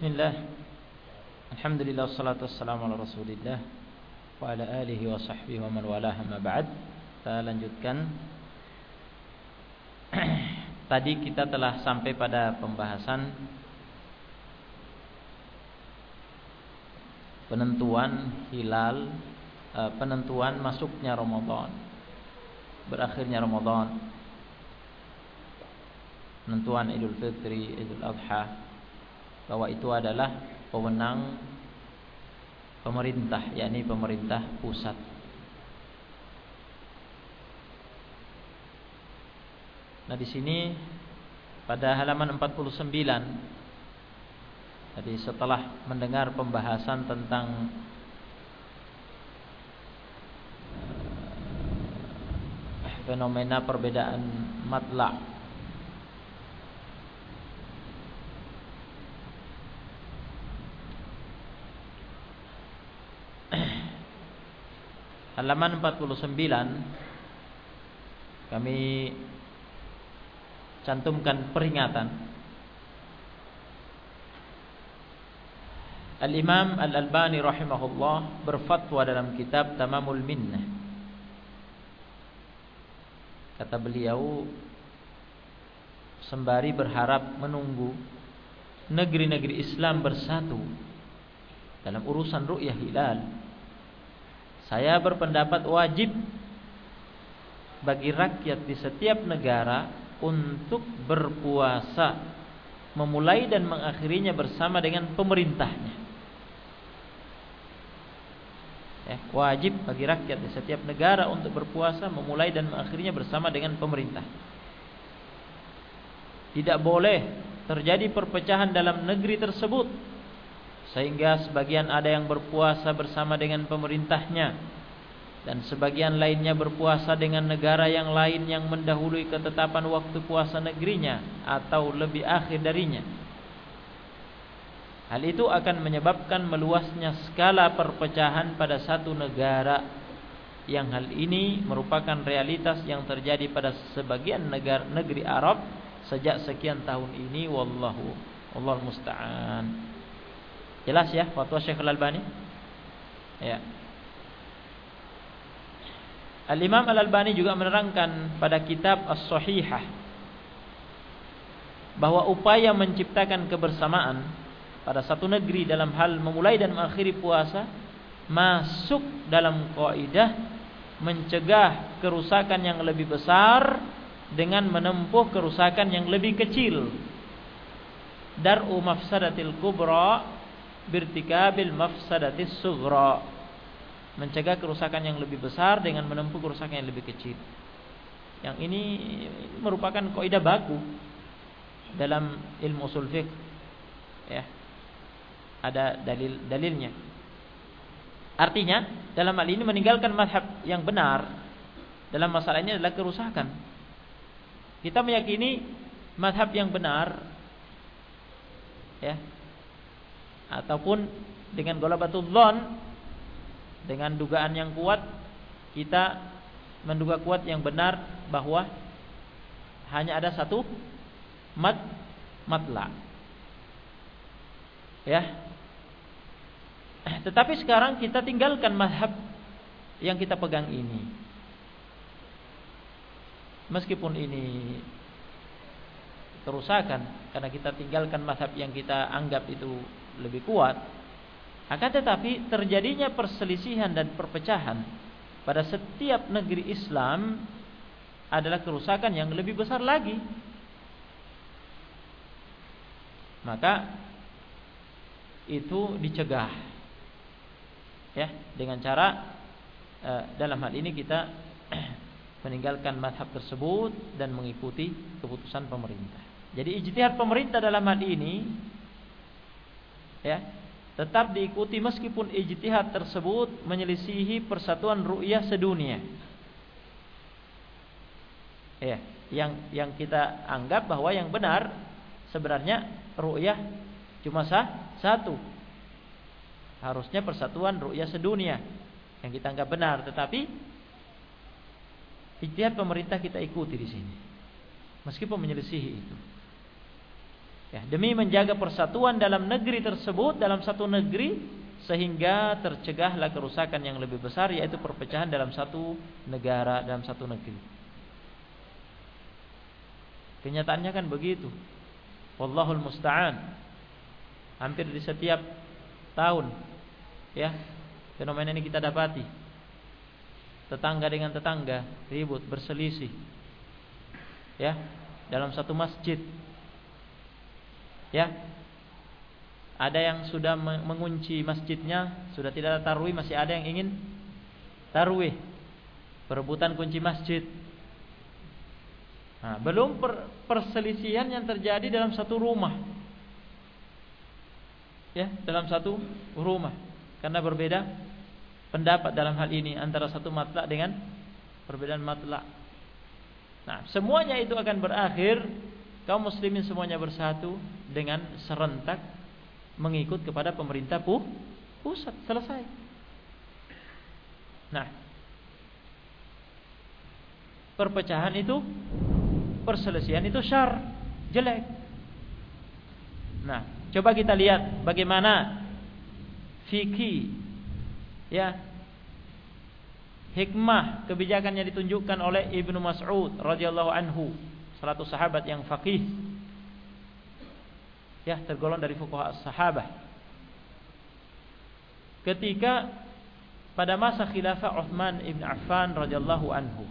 Bismillah. Alhamdulillah Wassalatu wassalamu ala rasulillah Wa ala alihi wa sahbihi wa man walah ba'd. Kita lanjutkan. Tadi kita telah sampai pada pembahasan Penentuan hilal eh, Penentuan masuknya Ramadan Berakhirnya Ramadan. Penentuan Idul Fitri, Idul Adha bahwa itu adalah pemenang pemerintah yakni pemerintah pusat. Nah di sini pada halaman 49 Jadi setelah mendengar pembahasan tentang eh, fenomena perbedaan matla' halaman 49 kami cantumkan peringatan. Al-Imam Al-Albani rahimahullah berfatwa dalam kitab Tamamul Minnah. Kata beliau sembari berharap menunggu negeri-negeri Islam bersatu dalam urusan ru'yah hilal saya berpendapat wajib bagi rakyat di setiap negara untuk berpuasa memulai dan mengakhirinya bersama dengan pemerintahnya. Ya, wajib bagi rakyat di setiap negara untuk berpuasa memulai dan mengakhirinya bersama dengan pemerintah. Tidak boleh terjadi perpecahan dalam negeri tersebut sehingga sebagian ada yang berpuasa bersama dengan pemerintahnya dan sebagian lainnya berpuasa dengan negara yang lain yang mendahului ketetapan waktu puasa negerinya atau lebih akhir darinya. Hal itu akan menyebabkan meluasnya skala perpecahan pada satu negara yang hal ini merupakan realitas yang terjadi pada sebagian negara negeri Arab sejak sekian tahun ini wallahu Allah musta'an. Jelas ya fatwa Syekh Al-Albani? Ya. Al-Imam Al-Albani juga menerangkan pada kitab As-Sahihah bahwa upaya menciptakan kebersamaan pada satu negeri dalam hal memulai dan mengakhiri puasa masuk dalam kaidah mencegah kerusakan yang lebih besar dengan menempuh kerusakan yang lebih kecil. Dar'u mafsadatil kubra birtikabil mafsadatis sughra. Mencegah kerusakan yang lebih besar dengan menempuh kerusakan yang lebih kecil. Yang ini merupakan kaidah baku dalam ilmu usul fiqh. Ya. Ada dalil-dalilnya artinya dalam hal ini meninggalkan madhab yang benar dalam masalah ini adalah kerusakan. Kita meyakini madhab yang benar ya ataupun dengan golabatul dhon dengan dugaan yang kuat kita menduga kuat yang benar bahwa hanya ada satu mat matla. Ya. Tetapi sekarang kita tinggalkan madhab yang kita pegang ini. Meskipun ini kerusakan karena kita tinggalkan madhab yang kita anggap itu lebih kuat akan tetapi terjadinya perselisihan dan perpecahan pada setiap negeri Islam adalah kerusakan yang lebih besar lagi maka itu dicegah ya dengan cara eh, dalam hal ini kita meninggalkan madhab tersebut dan mengikuti keputusan pemerintah. Jadi ijtihad pemerintah dalam hal ini ya tetap diikuti meskipun ijtihad tersebut menyelisihi persatuan ru'yah sedunia. Ya, yang yang kita anggap bahwa yang benar sebenarnya ru'yah cuma sah, satu. Harusnya persatuan ru'yah sedunia yang kita anggap benar, tetapi ijtihad pemerintah kita ikuti di sini. Meskipun menyelisihi itu. Ya, demi menjaga persatuan dalam negeri tersebut, dalam satu negeri sehingga tercegahlah kerusakan yang lebih besar yaitu perpecahan dalam satu negara, dalam satu negeri. Kenyataannya kan begitu. Wallahul musta'an. Hampir di setiap tahun ya, fenomena ini kita dapati. Tetangga dengan tetangga ribut, berselisih. Ya, dalam satu masjid Ya. Ada yang sudah mengunci masjidnya, sudah tidak ada tarwih, masih ada yang ingin tarwih. Perebutan kunci masjid. Nah, belum per, perselisihan yang terjadi dalam satu rumah. Ya, dalam satu rumah. Karena berbeda pendapat dalam hal ini antara satu matlak dengan perbedaan matlak. Nah, semuanya itu akan berakhir kaum muslimin semuanya bersatu dengan serentak mengikut kepada pemerintah pu pusat selesai. Nah, perpecahan itu perselisihan itu syar, jelek. Nah, coba kita lihat bagaimana fikih ya hikmah kebijakan yang ditunjukkan oleh Ibnu Mas'ud radhiyallahu anhu salah sahabat yang faqih. Ya tergolong dari fuqaha sahabah. Ketika pada masa khilafah Uthman ibn Affan radhiyallahu anhu.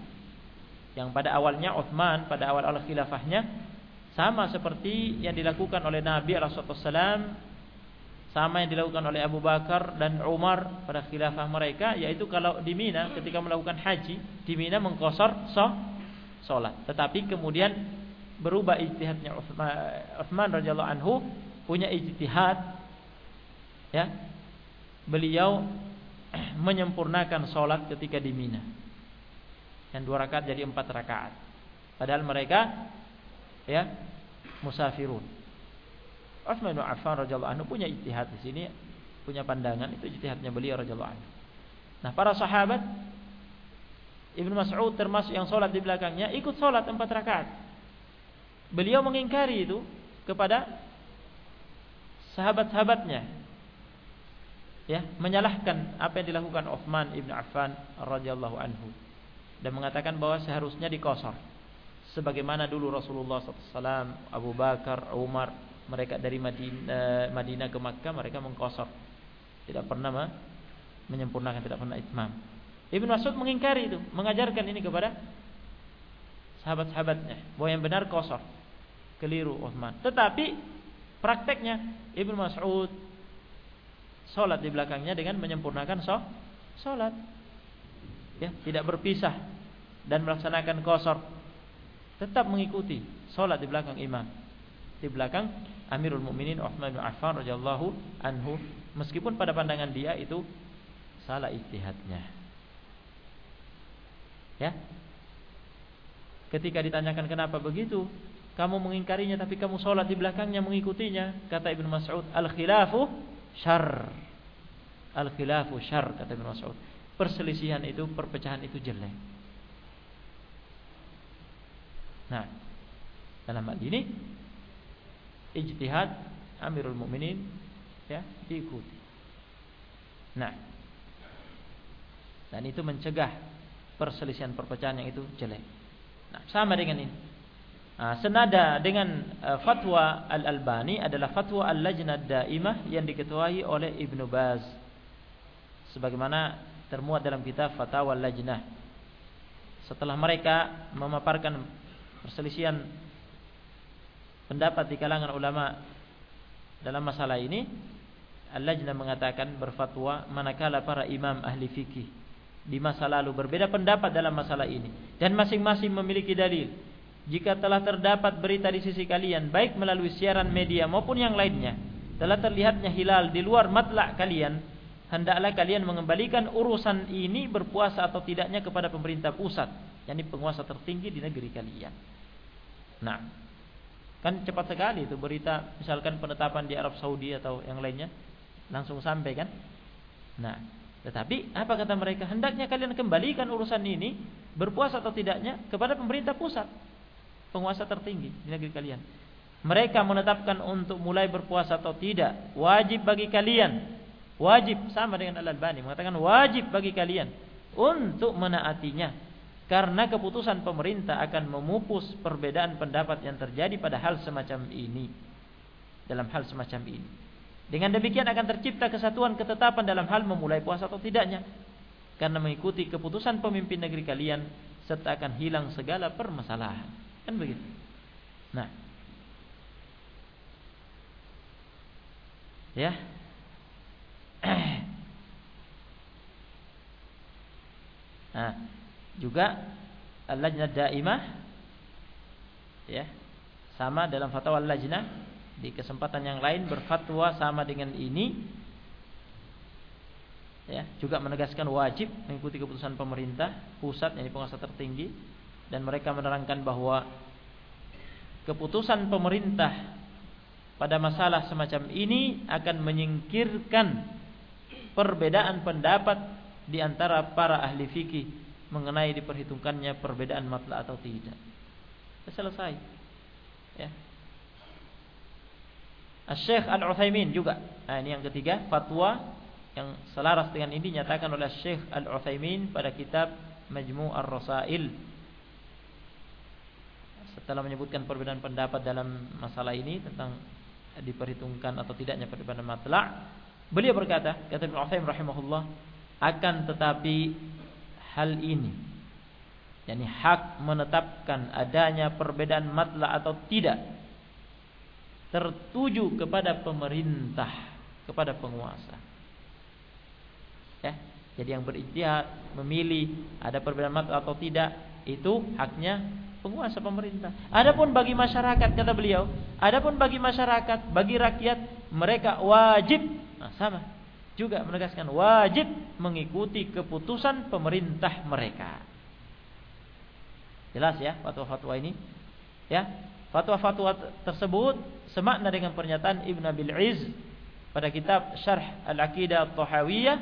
Yang pada awalnya Uthman pada awal-awal khilafahnya sama seperti yang dilakukan oleh Nabi Rasulullah sama yang dilakukan oleh Abu Bakar dan Umar pada khilafah mereka yaitu kalau di Mina ketika melakukan haji di Mina mengkosor so sholat. Tetapi kemudian berubah ijtihadnya Utsman, Utsman radhiyallahu anhu punya ijtihad ya. Beliau menyempurnakan sholat ketika di Mina. Yang dua rakaat jadi empat rakaat. Padahal mereka ya musafirun. Utsman bin Affan radhiyallahu anhu punya ijtihad di sini, punya pandangan itu ijtihadnya beliau radhiyallahu anhu. Nah, para sahabat Ibnu Mas'ud termasuk yang sholat di belakangnya ikut sholat empat rakaat. Beliau mengingkari itu kepada sahabat-sahabatnya. Ya, menyalahkan apa yang dilakukan Uthman ibn Affan radhiyallahu anhu dan mengatakan bahwa seharusnya dikosor. Sebagaimana dulu Rasulullah SAW, Abu Bakar, Umar, mereka dari Madinah, Madinah ke Makkah mereka mengkosor. Tidak pernah menyempurnakan, tidak pernah itmam. Ibnu Mas'ud mengingkari itu, mengajarkan ini kepada sahabat-sahabatnya bahwa yang benar kosor, keliru Uthman. Tetapi prakteknya Ibnu Mas'ud sholat di belakangnya dengan menyempurnakan sholat, ya tidak berpisah dan melaksanakan kosor, tetap mengikuti sholat di belakang imam, di belakang Amirul Mukminin Uthman bin Affan radhiyallahu anhu, meskipun pada pandangan dia itu salah ijtihadnya. Ya. Ketika ditanyakan kenapa begitu, kamu mengingkarinya tapi kamu sholat di belakangnya mengikutinya, kata Ibnu Mas'ud, al-khilafu syar. Al-khilafu syar kata Ibnu Mas'ud. Perselisihan itu, perpecahan itu jelek. Nah, dalam hal ini ijtihad Amirul Mukminin ya diikuti. Nah, dan itu mencegah perselisihan perpecahan yang itu jelek. Nah, sama dengan ini. Nah, senada dengan uh, fatwa Al-Albani adalah fatwa Al-Lajnah Daimah yang diketuai oleh Ibnu Baz. Sebagaimana termuat dalam kitab Fatwa Al-Lajnah. Setelah mereka memaparkan perselisihan pendapat di kalangan ulama dalam masalah ini, Al-Lajnah mengatakan berfatwa manakala para imam ahli fikih di masa lalu berbeda pendapat dalam masalah ini dan masing-masing memiliki dalil. Jika telah terdapat berita di sisi kalian baik melalui siaran media maupun yang lainnya, telah terlihatnya hilal di luar matlak kalian, hendaklah kalian mengembalikan urusan ini berpuasa atau tidaknya kepada pemerintah pusat, yakni penguasa tertinggi di negeri kalian. Nah, kan cepat sekali itu berita misalkan penetapan di Arab Saudi atau yang lainnya langsung sampai kan? Nah, tetapi apa kata mereka? Hendaknya kalian kembalikan urusan ini berpuasa atau tidaknya kepada pemerintah pusat, penguasa tertinggi di negeri kalian. mereka menetapkan untuk mulai berpuasa atau tidak wajib bagi kalian. Wajib sama dengan Al-Albani mengatakan wajib bagi kalian untuk menaatinya. Karena keputusan pemerintah akan memupus perbedaan pendapat yang terjadi pada hal semacam ini. Dalam hal semacam ini dengan demikian akan tercipta kesatuan ketetapan dalam hal memulai puasa atau tidaknya. Karena mengikuti keputusan pemimpin negeri kalian serta akan hilang segala permasalahan. Kan begitu. Nah. Ya. Nah, juga al-lajnah daimah ya, sama dalam fatwa al-lajnah di kesempatan yang lain berfatwa sama dengan ini ya juga menegaskan wajib mengikuti keputusan pemerintah pusat yang penguasa tertinggi dan mereka menerangkan bahwa keputusan pemerintah pada masalah semacam ini akan menyingkirkan perbedaan pendapat di antara para ahli fikih mengenai diperhitungkannya perbedaan matla atau tidak. Selesai. Ya, Syekh Al-Utsaimin juga. Nah, ini yang ketiga, fatwa yang selaras dengan ini dinyatakan oleh Syekh Al-Utsaimin pada kitab Majmu' Ar-Rasail. Setelah menyebutkan perbedaan pendapat dalam masalah ini tentang diperhitungkan atau tidaknya perbedaan matla', beliau berkata, kata Ibnu Utsaimin rahimahullah, akan tetapi hal ini yakni hak menetapkan adanya perbedaan matla atau tidak tertuju kepada pemerintah, kepada penguasa. Ya, jadi yang berijtihad memilih ada perbedaan mata atau tidak itu haknya penguasa pemerintah. Adapun bagi masyarakat kata beliau, adapun bagi masyarakat, bagi rakyat mereka wajib nah, sama juga menegaskan wajib mengikuti keputusan pemerintah mereka. Jelas ya fatwa-fatwa ini? Ya, Fatwa-fatwa tersebut semakna dengan pernyataan Ibn Abil Iz pada kitab Syarh Al-Aqidah At-Tahawiyah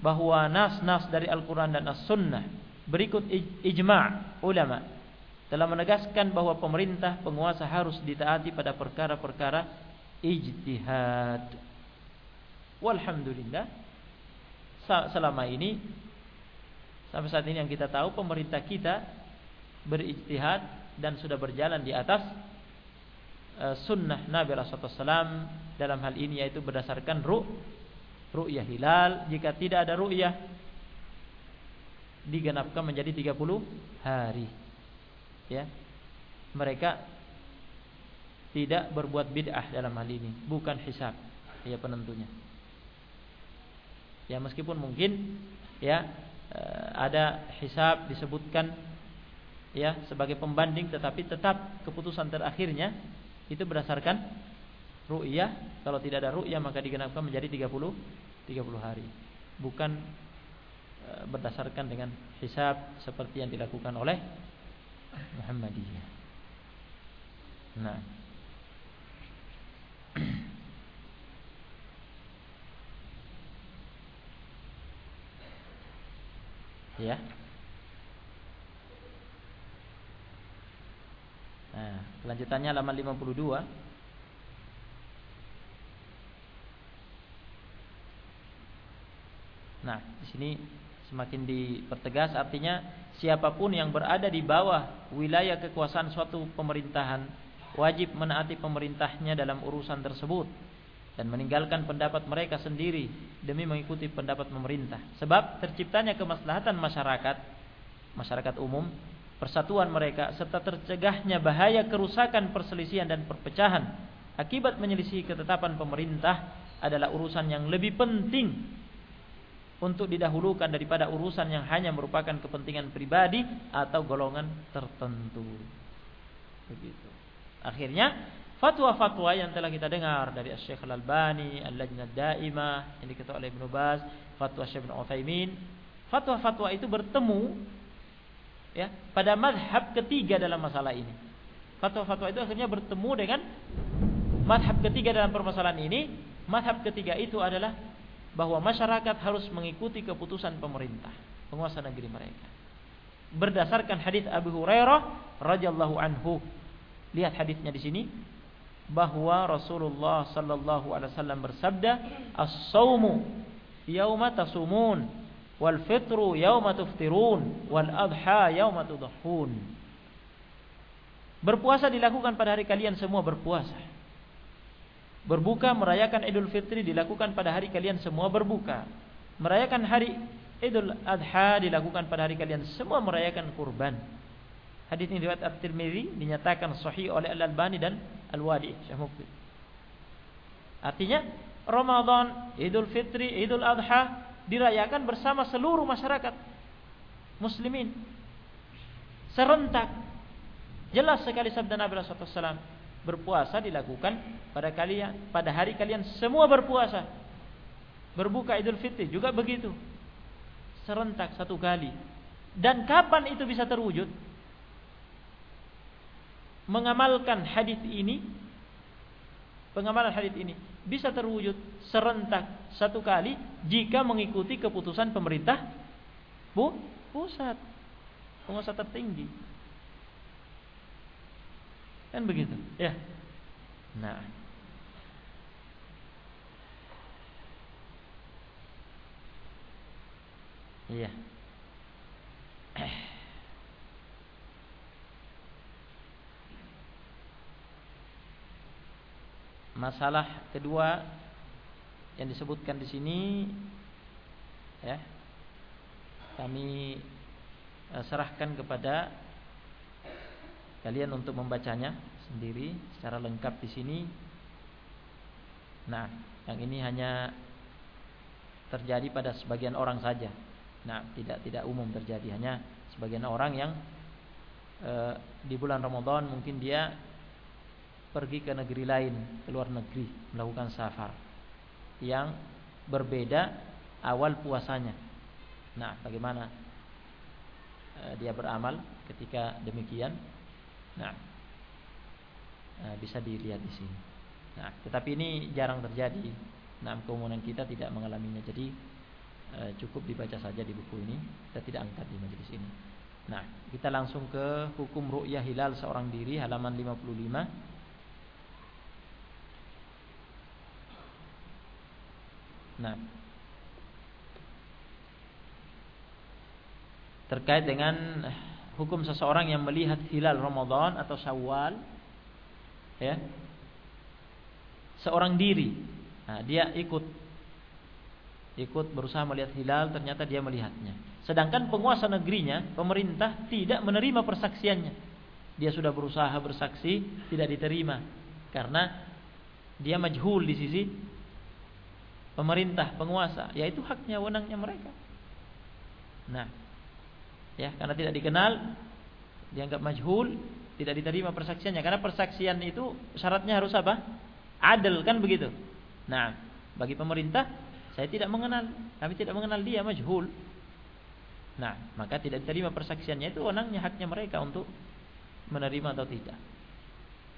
bahwa nas-nas dari Al-Quran dan As-Sunnah berikut ijma' ulama telah menegaskan bahwa pemerintah penguasa harus ditaati pada perkara-perkara ijtihad. Walhamdulillah selama ini sampai saat ini yang kita tahu pemerintah kita berijtihad dan sudah berjalan di atas sunnah Nabi Rasulullah dalam hal ini yaitu berdasarkan ru ru'yah hilal. Jika tidak ada ru'yah digenapkan menjadi 30 hari. Ya. Mereka tidak berbuat bid'ah dalam hal ini. Bukan hisab ya penentunya. Ya meskipun mungkin ya eh, ada hisab disebutkan ya sebagai pembanding tetapi tetap keputusan terakhirnya itu berdasarkan ru'yah. Kalau tidak ada ru'yah maka digenapkan menjadi 30 30 hari. Bukan e, berdasarkan dengan hisab seperti yang dilakukan oleh Muhammadiyah. Nah. Ya. Nah, kelanjutannya halaman 52. Nah, di sini semakin dipertegas artinya siapa pun yang berada di bawah wilayah kekuasaan suatu pemerintahan wajib menaati pemerintahnya dalam urusan tersebut dan meninggalkan pendapat mereka sendiri demi mengikuti pendapat pemerintah. Sebab terciptanya kemaslahatan masyarakat, masyarakat umum persatuan mereka serta tercegahnya bahaya kerusakan perselisihan dan perpecahan akibat menyelisih ketetapan pemerintah adalah urusan yang lebih penting untuk didahulukan daripada urusan yang hanya merupakan kepentingan pribadi atau golongan tertentu. Begitu. Akhirnya fatwa-fatwa yang telah kita dengar dari Syekh Al-Albani, Al-Lajnah Daimah yang diketuai oleh Ibnu Baz, fatwa Syekh Ibnu Utsaimin, fatwa-fatwa itu bertemu ya pada madhab ketiga dalam masalah ini. Fatwa-fatwa itu akhirnya bertemu dengan madhab ketiga dalam permasalahan ini. Madhab ketiga itu adalah bahwa masyarakat harus mengikuti keputusan pemerintah, penguasa negeri mereka. Berdasarkan hadis Abu Hurairah radhiyallahu anhu. Lihat hadisnya di sini. bahwa Rasulullah sallallahu alaihi wasallam bersabda, "As-saumu yauma tasumun wal fitru yauma tuftirun wal adha yauma tudhahun." Berpuasa dilakukan pada hari kalian semua berpuasa. Berbuka merayakan Idul Fitri dilakukan pada hari kalian semua berbuka. Merayakan hari Idul Adha dilakukan pada hari kalian semua merayakan kurban. Hadis ini riwayat At-Tirmizi dinyatakan sahih oleh Al-Albani dan Al-Wadi. Artinya Ramadan, Idul Fitri, Idul Adha dirayakan bersama seluruh masyarakat muslimin. Serentak. Jelas sekali sabda Nabi wasallam berpuasa dilakukan pada kalian pada hari kalian semua berpuasa. Berbuka Idul Fitri juga begitu. Serentak satu kali. Dan kapan itu bisa terwujud? mengamalkan hadis ini pengamalan hadis ini bisa terwujud serentak satu kali jika mengikuti keputusan pemerintah bu pusat penguasa tertinggi. Kan begitu? Ya. Nah. Iya Masalah kedua yang disebutkan di sini ya kami eh, serahkan kepada kalian untuk membacanya sendiri secara lengkap di sini. Nah, yang ini hanya terjadi pada sebagian orang saja. Nah, tidak tidak umum terjadi, hanya sebagian orang yang e, di bulan Ramadan mungkin dia pergi ke negeri lain, ke luar negeri, melakukan safar yang berbeda awal puasanya. Nah, bagaimana e, dia beramal ketika demikian? Nah, e, bisa dilihat di sini. Nah, tetapi ini jarang terjadi. Nah, keumuman kita tidak mengalaminya. Jadi e, cukup dibaca saja di buku ini. Kita tidak angkat di majelis ini. Nah, kita langsung ke hukum ru'yah hilal seorang diri halaman 55. Nah. Terkait dengan hukum seseorang yang melihat hilal Ramadan atau Syawal ya. Seorang diri. Nah, dia ikut ikut berusaha melihat hilal ternyata dia melihatnya. Sedangkan penguasa negerinya, pemerintah tidak menerima persaksiannya. Dia sudah berusaha bersaksi tidak diterima karena dia majhul di sisi pemerintah, penguasa, yaitu haknya wenangnya mereka. Nah, ya karena tidak dikenal, dianggap majhul, tidak diterima persaksiannya karena persaksian itu syaratnya harus apa? Adil kan begitu. Nah, bagi pemerintah saya tidak mengenal, kami tidak mengenal dia majhul. Nah, maka tidak diterima persaksiannya itu wenangnya haknya mereka untuk menerima atau tidak.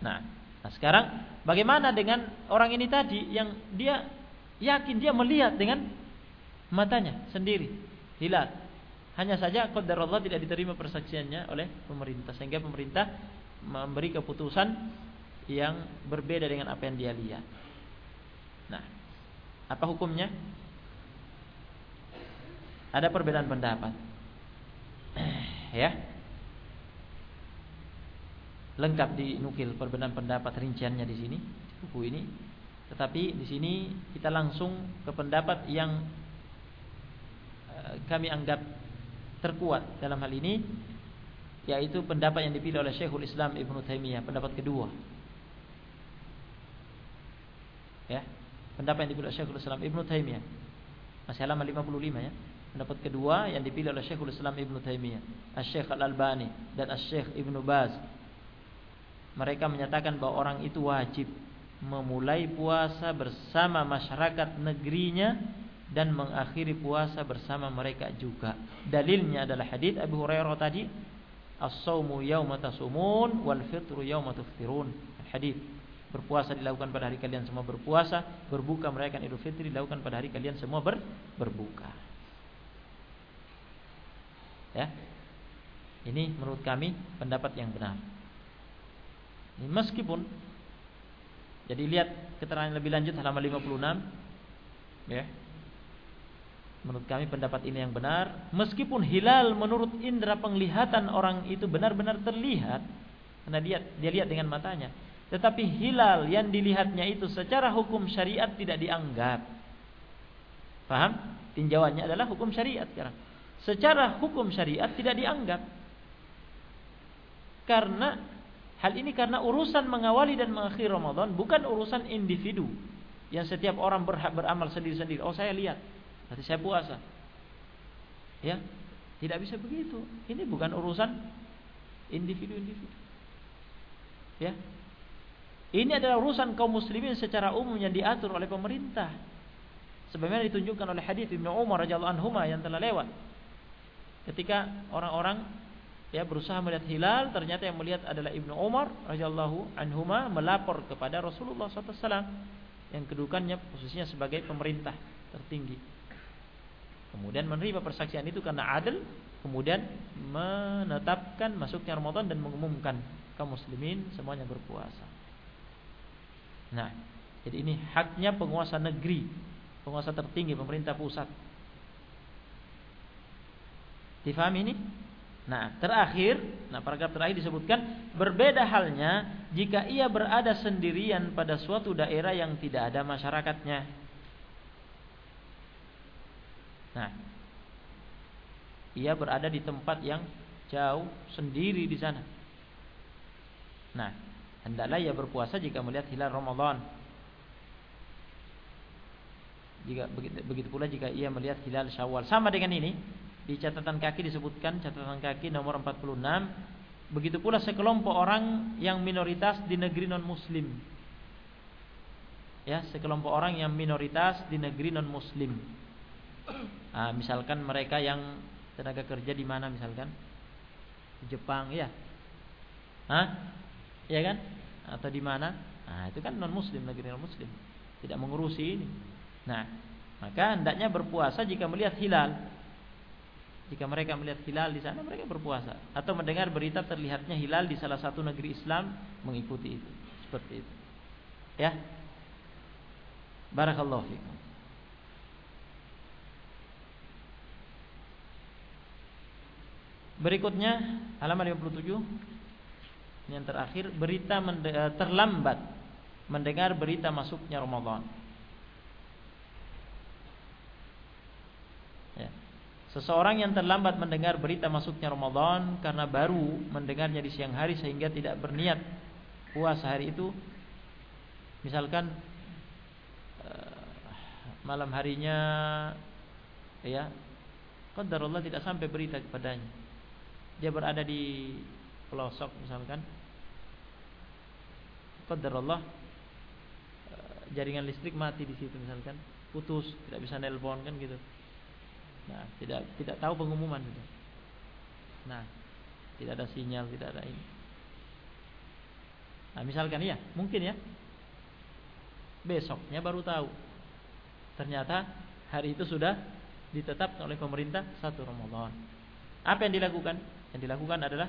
Nah, nah sekarang bagaimana dengan orang ini tadi yang dia Yakin dia melihat dengan matanya sendiri hilal. Hanya saja qadar Allah tidak diterima persaksiannya oleh pemerintah sehingga pemerintah memberi keputusan yang berbeda dengan apa yang dia lihat. Nah, apa hukumnya? Ada perbedaan pendapat. ya. Lengkap dinukil perbedaan pendapat rinciannya di sini buku ini tetapi di sini kita langsung ke pendapat yang eh, kami anggap terkuat dalam hal ini yaitu pendapat yang dipilih oleh Syekhul Islam Ibnu Taimiyah, pendapat kedua. Ya, pendapat yang dipilih oleh Syekhul Islam Ibnu Taimiyah. Masih halaman 55 ya. Pendapat kedua yang dipilih oleh Syekhul Islam Ibnu Taimiyah, Asy-Syaikh Al-Albani dan Asy-Syaikh Ibnu Baz. Mereka menyatakan bahwa orang itu wajib memulai puasa bersama masyarakat negerinya dan mengakhiri puasa bersama mereka juga. Dalilnya adalah hadis Abu Hurairah tadi, "As-saumu yauma tasumun wal fitru yauma tuftirun." Hadis berpuasa dilakukan pada hari kalian semua berpuasa, berbuka merayakan Idul Fitri dilakukan pada hari kalian semua ber, berbuka. Ya. Ini menurut kami pendapat yang benar. Meskipun Jadi lihat keterangan lebih lanjut halaman 56. Ya. Menurut kami pendapat ini yang benar, meskipun hilal menurut indera penglihatan orang itu benar-benar terlihat karena dia dia lihat dengan matanya, tetapi hilal yang dilihatnya itu secara hukum syariat tidak dianggap. Paham? Tinjauannya adalah hukum syariat sekarang. Secara hukum syariat tidak dianggap. Karena hal ini karena urusan mengawali dan mengakhiri Ramadan bukan urusan individu yang setiap orang berhak beramal sendiri-sendiri. Oh, saya lihat, berarti saya puasa. Ya, tidak bisa begitu. Ini bukan urusan individu-individu. Ya. Ini adalah urusan kaum muslimin secara umum yang diatur oleh pemerintah. Sebagaimana ditunjukkan oleh hadis Ibnu Umar radhiyallahu anhu yang telah lewat. Ketika orang-orang ya berusaha melihat hilal ternyata yang melihat adalah Ibnu Umar radhiyallahu anhuma melapor kepada Rasulullah SAW yang kedudukannya posisinya sebagai pemerintah tertinggi. Kemudian menerima persaksian itu karena adil kemudian menetapkan masuknya Ramadan dan mengumumkan kaum muslimin semuanya berpuasa. Nah jadi ini haknya penguasa negeri penguasa tertinggi pemerintah pusat. Difahami ini Nah, terakhir, nah paragraf terakhir disebutkan berbeda halnya jika ia berada sendirian pada suatu daerah yang tidak ada masyarakatnya. Nah, ia berada di tempat yang jauh sendiri di sana. Nah, hendaklah ia berpuasa jika melihat hilal Ramadan. Jika begitu, begitu pula jika ia melihat hilal Syawal. Sama dengan ini, di catatan kaki disebutkan catatan kaki nomor 46 begitu pula sekelompok orang yang minoritas di negeri non muslim ya sekelompok orang yang minoritas di negeri non muslim nah, misalkan mereka yang tenaga kerja di mana misalkan? Di Jepang ya. Hah? ya kan? Atau di mana? Nah itu kan non muslim negeri non muslim tidak mengurusi ini. Nah maka hendaknya berpuasa jika melihat hilal jika mereka melihat hilal di sana mereka berpuasa atau mendengar berita terlihatnya hilal di salah satu negeri Islam mengikuti itu. Seperti itu. Ya. Barakallahu fikum. Berikutnya halaman 57 yang terakhir berita eh, terlambat mendengar berita masuknya Ramadan. Ya. Seseorang yang terlambat mendengar berita masuknya Ramadan karena baru mendengarnya di siang hari sehingga tidak berniat puasa hari itu. Misalkan eh, malam harinya ya Allah tidak sampai berita kepadanya. Dia berada di pelosok misalkan. Allah eh, jaringan listrik mati di situ misalkan, putus, tidak bisa nelpon kan gitu. Nah, tidak tidak tahu pengumuman itu. Nah, tidak ada sinyal, tidak ada ini. Nah, misalkan ya, mungkin ya. Besoknya baru tahu. Ternyata hari itu sudah ditetapkan oleh pemerintah satu Ramadan. Apa yang dilakukan? Yang dilakukan adalah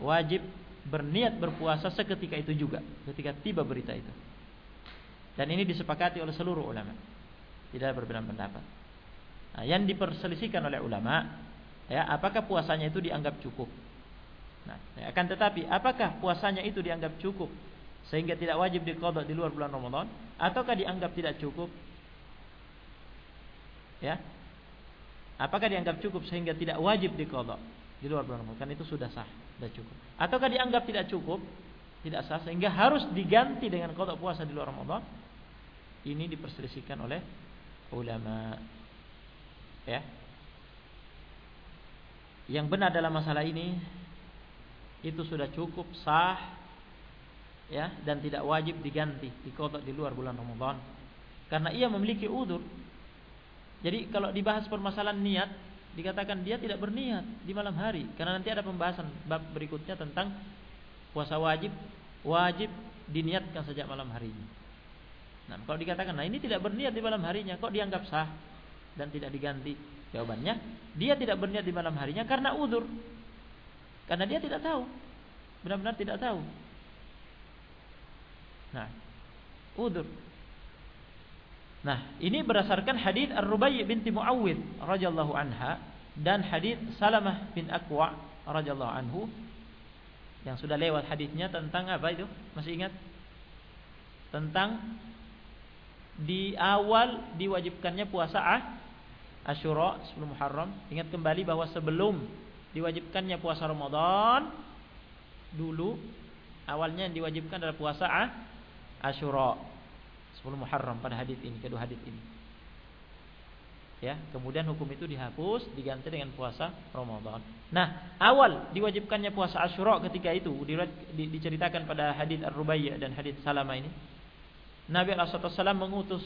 wajib berniat berpuasa seketika itu juga, ketika tiba berita itu. Dan ini disepakati oleh seluruh ulama. Tidak berbeda pendapat. Nah, yang diperselisihkan oleh ulama, ya, apakah puasanya itu dianggap cukup? Nah, ya, akan tetapi apakah puasanya itu dianggap cukup sehingga tidak wajib diqadha di luar bulan Ramadan ataukah dianggap tidak cukup? Ya. Apakah dianggap cukup sehingga tidak wajib diqadha di luar bulan Ramadan? Kan itu sudah sah, sudah cukup. Ataukah dianggap tidak cukup, tidak sah sehingga harus diganti dengan qadha puasa di luar Ramadan? Ini diperselisihkan oleh ulama ya yang benar dalam masalah ini itu sudah cukup sah ya dan tidak wajib diganti di kota di luar bulan Ramadan karena ia memiliki udur jadi kalau dibahas permasalahan niat dikatakan dia tidak berniat di malam hari karena nanti ada pembahasan bab berikutnya tentang puasa wajib wajib diniatkan sejak malam harinya. Nah, kalau dikatakan nah ini tidak berniat di malam harinya kok dianggap sah? Dan tidak diganti? Jawabannya, dia tidak berniat di malam harinya karena udur. Karena dia tidak tahu. Benar-benar tidak tahu. Nah, Udur. Nah, ini berdasarkan hadis Ar-Rubai' binti Muawwid radhiyallahu anha dan hadis Salamah bin Aqwa radhiyallahu anhu yang sudah lewat hadisnya tentang apa itu? Masih ingat? Tentang di awal diwajibkannya puasa ah, Asyura sebelum Muharram. Ingat kembali bahwa sebelum diwajibkannya puasa Ramadan dulu awalnya yang diwajibkan adalah puasa ah, Asyura 10 Muharram pada hadis ini, kedua hadis ini. Ya, kemudian hukum itu dihapus diganti dengan puasa Ramadan. Nah, awal diwajibkannya puasa Asyura ketika itu di, diceritakan pada hadis Ar-Rubaiyah dan hadis Salama ini. Nabi SAW mengutus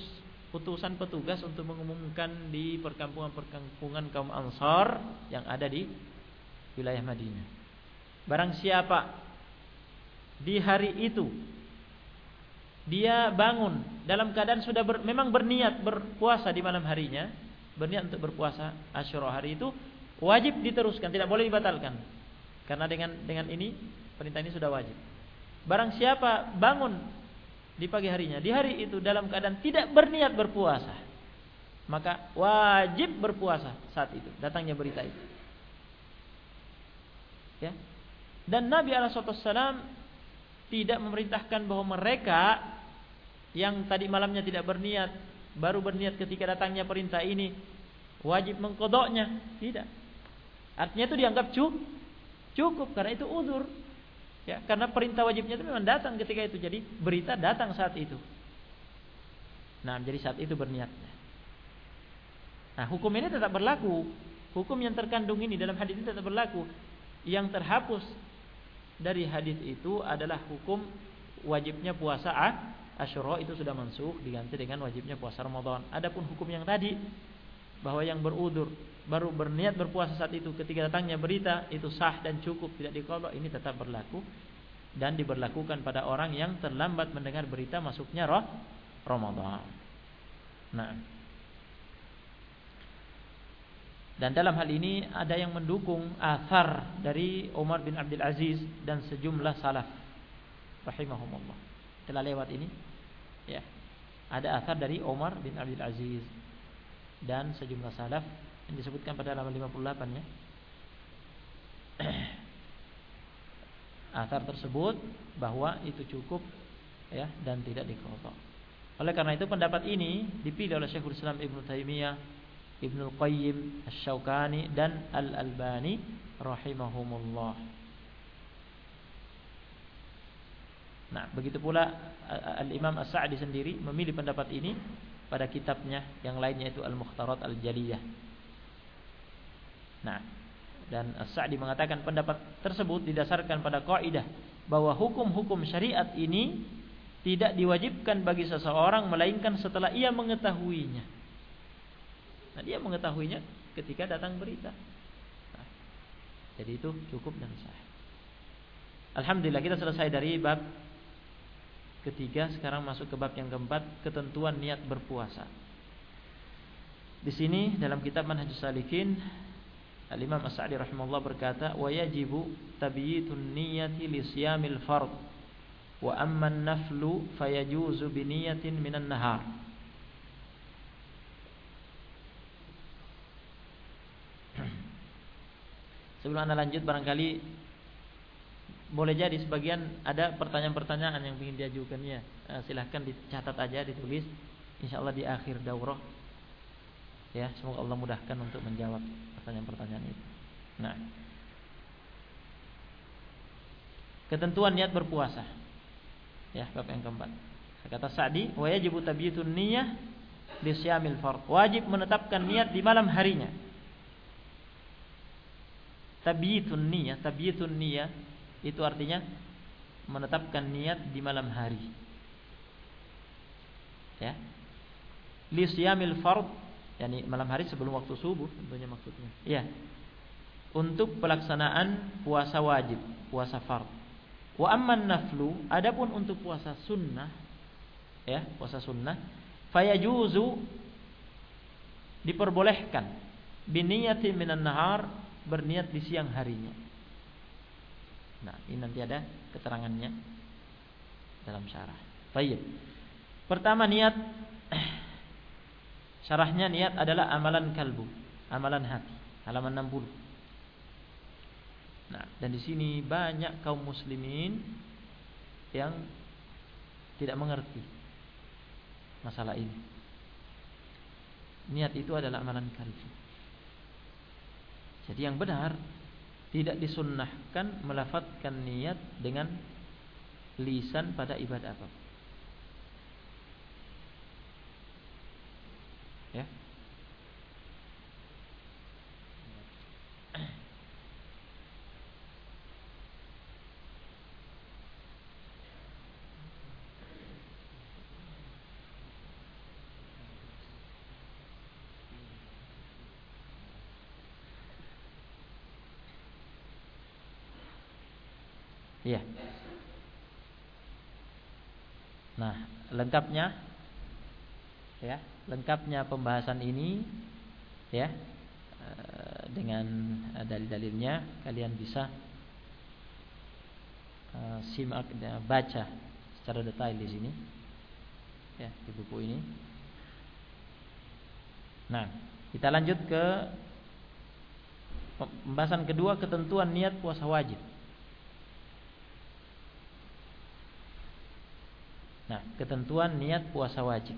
utusan petugas untuk mengumumkan di perkampungan-perkampungan kaum Ansar yang ada di wilayah Madinah. Barang siapa di hari itu dia bangun dalam keadaan sudah ber, memang berniat berpuasa di malam harinya, berniat untuk berpuasa Asyura hari itu wajib diteruskan, tidak boleh dibatalkan. Karena dengan dengan ini perintah ini sudah wajib. Barang siapa bangun di pagi harinya, di hari itu dalam keadaan tidak berniat berpuasa, maka wajib berpuasa saat itu, datangnya berita itu. Ya. Dan Nabi Alaihissalam tidak memerintahkan bahwa mereka yang tadi malamnya tidak berniat, baru berniat ketika datangnya perintah ini, wajib mengkodoknya. Tidak. Artinya itu dianggap cukup, cukup karena itu udur. Ya, karena perintah wajibnya itu memang datang ketika itu. Jadi berita datang saat itu. Nah, jadi saat itu berniatnya. Nah, hukum ini tetap berlaku. Hukum yang terkandung ini dalam hadis ini tetap berlaku. Yang terhapus dari hadis itu adalah hukum wajibnya puasa Asyura itu sudah mansuh diganti dengan wajibnya puasa Ramadan. Adapun hukum yang tadi bahwa yang berudur baru berniat berpuasa saat itu ketika datangnya berita itu sah dan cukup tidak dikodok ini tetap berlaku dan diberlakukan pada orang yang terlambat mendengar berita masuknya roh Ramadan. Nah. Dan dalam hal ini ada yang mendukung athar dari Umar bin Abdul Aziz dan sejumlah salaf rahimahumullah. Telah lewat ini Ya. Ada asar dari Omar bin Abdul Aziz dan sejumlah salaf yang disebutkan pada halaman 58 ya. Asar tersebut bahwa itu cukup ya dan tidak dikotok. Oleh karena itu pendapat ini dipilih oleh Syekhul Islam Ibnu Taimiyah, Ibnu Qayyim, Asy-Syaukani dan Al-Albani rahimahumullah. Nah, begitu pula Al-Imam As-Sa'di sendiri memilih pendapat ini pada kitabnya yang lainnya itu Al-Mukhtarat Al-Jaliyah. Nah, dan As-Sa'di mengatakan pendapat tersebut didasarkan pada kaidah bahwa hukum-hukum syariat ini tidak diwajibkan bagi seseorang melainkan setelah ia mengetahuinya. Nah, dia mengetahuinya ketika datang berita. Nah, jadi itu cukup dan sah. Alhamdulillah kita selesai dari bab ketiga sekarang masuk ke bab yang keempat ketentuan niat berpuasa. Di sini dalam kitab Manhajus Salikin Al-Imam As-Sa'di rahimahullah berkata wa yajibu tabyitun niyyati li siyamil fard wa amma an-naflu fayajuzu bi niyatin minan nahar. Sebelum anda lanjut barangkali boleh jadi sebagian ada pertanyaan-pertanyaan yang ingin diajukan ya. Eh, silahkan dicatat aja, ditulis. Insya Allah di akhir daurah. Ya, semoga Allah mudahkan untuk menjawab pertanyaan-pertanyaan itu. Nah, ketentuan niat berpuasa. Ya, bab yang keempat. Kata Sa'di, wa yajibu tabyitun niyyah li syamil fard. Wajib menetapkan niat di malam harinya. Tabyitun niyyah, tabyitun niyyah itu artinya menetapkan niat di malam hari. Ya. Li siyamil fard, yakni malam hari sebelum waktu subuh tentunya maksudnya. Ya. Untuk pelaksanaan puasa wajib, puasa fard. Wa amman naflu, adapun untuk puasa sunnah, ya, puasa sunnah, fayajuzu diperbolehkan biniyati minan nahar berniat di siang harinya Nah, ini nanti ada keterangannya dalam syarah. Baik. Pertama niat syarahnya niat adalah amalan kalbu, amalan hati, halaman 60. Nah, dan di sini banyak kaum muslimin yang tidak mengerti masalah ini. Niat itu adalah amalan kalbu. Jadi yang benar tidak disunnahkan melafatkan niat dengan lisan pada ibadah apa. Ya. Iya. Nah, lengkapnya ya, lengkapnya pembahasan ini ya eh, dengan dalil-dalilnya kalian bisa uh, simak dan baca secara detail di sini ya di buku ini. Nah, kita lanjut ke pembahasan kedua ketentuan niat puasa wajib. Nah, ketentuan niat puasa wajib.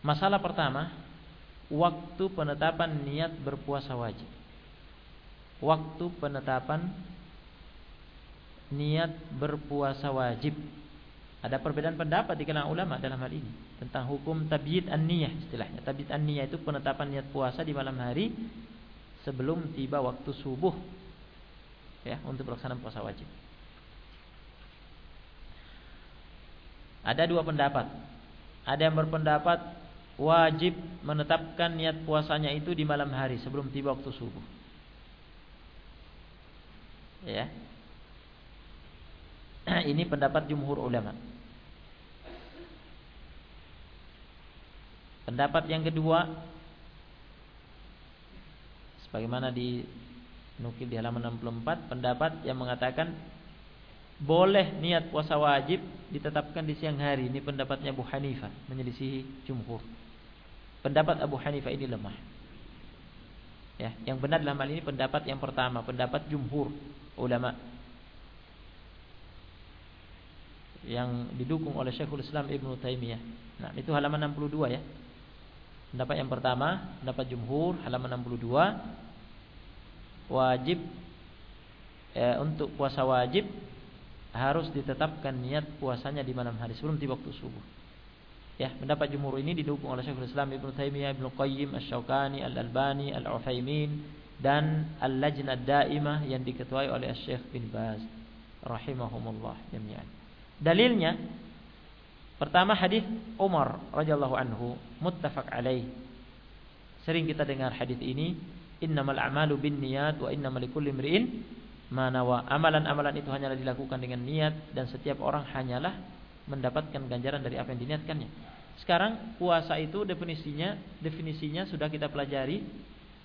Masalah pertama, waktu penetapan niat berpuasa wajib. Waktu penetapan niat berpuasa wajib. Ada perbedaan pendapat di kalangan ulama dalam hal ini tentang hukum tabiid an-niyah istilahnya. Tabiid an-niyah itu penetapan niat puasa di malam hari sebelum tiba waktu subuh ya untuk pelaksanaan puasa wajib. Ada dua pendapat. Ada yang berpendapat wajib menetapkan niat puasanya itu di malam hari sebelum tiba waktu subuh. Ya. Ini pendapat jumhur ulama. Pendapat yang kedua sebagaimana di nukil di halaman 64 pendapat yang mengatakan boleh niat puasa wajib ditetapkan di siang hari. Ini pendapatnya Abu Hanifah menyelisihi jumhur. Pendapat Abu Hanifah ini lemah. Ya, yang benar dalam hal ini pendapat yang pertama, pendapat jumhur ulama yang didukung oleh Syekhul Islam Ibnu Taimiyah. Nah, itu halaman 62 ya. Pendapat yang pertama, pendapat jumhur halaman 62 wajib eh, untuk puasa wajib harus ditetapkan niat puasanya di malam hari sebelum tiba waktu subuh. Ya, pendapat jumhur ini didukung oleh Syekhul Islam Ibnu Taimiyah, Ibnu Qayyim, Asy-Syaukani, Al-Albani, Al-Utsaimin dan Al-Lajnah Daimah yang diketuai oleh Syekh bin Baz rahimahumullah jami'an. Dalilnya pertama hadis Umar radhiyallahu anhu muttafaq alaih. Sering kita dengar hadis ini, innamal a'malu binniyat wa innamal likulli imri'in manawa amalan-amalan itu hanyalah dilakukan dengan niat dan setiap orang hanyalah mendapatkan ganjaran dari apa yang diniatkannya. Sekarang puasa itu definisinya definisinya sudah kita pelajari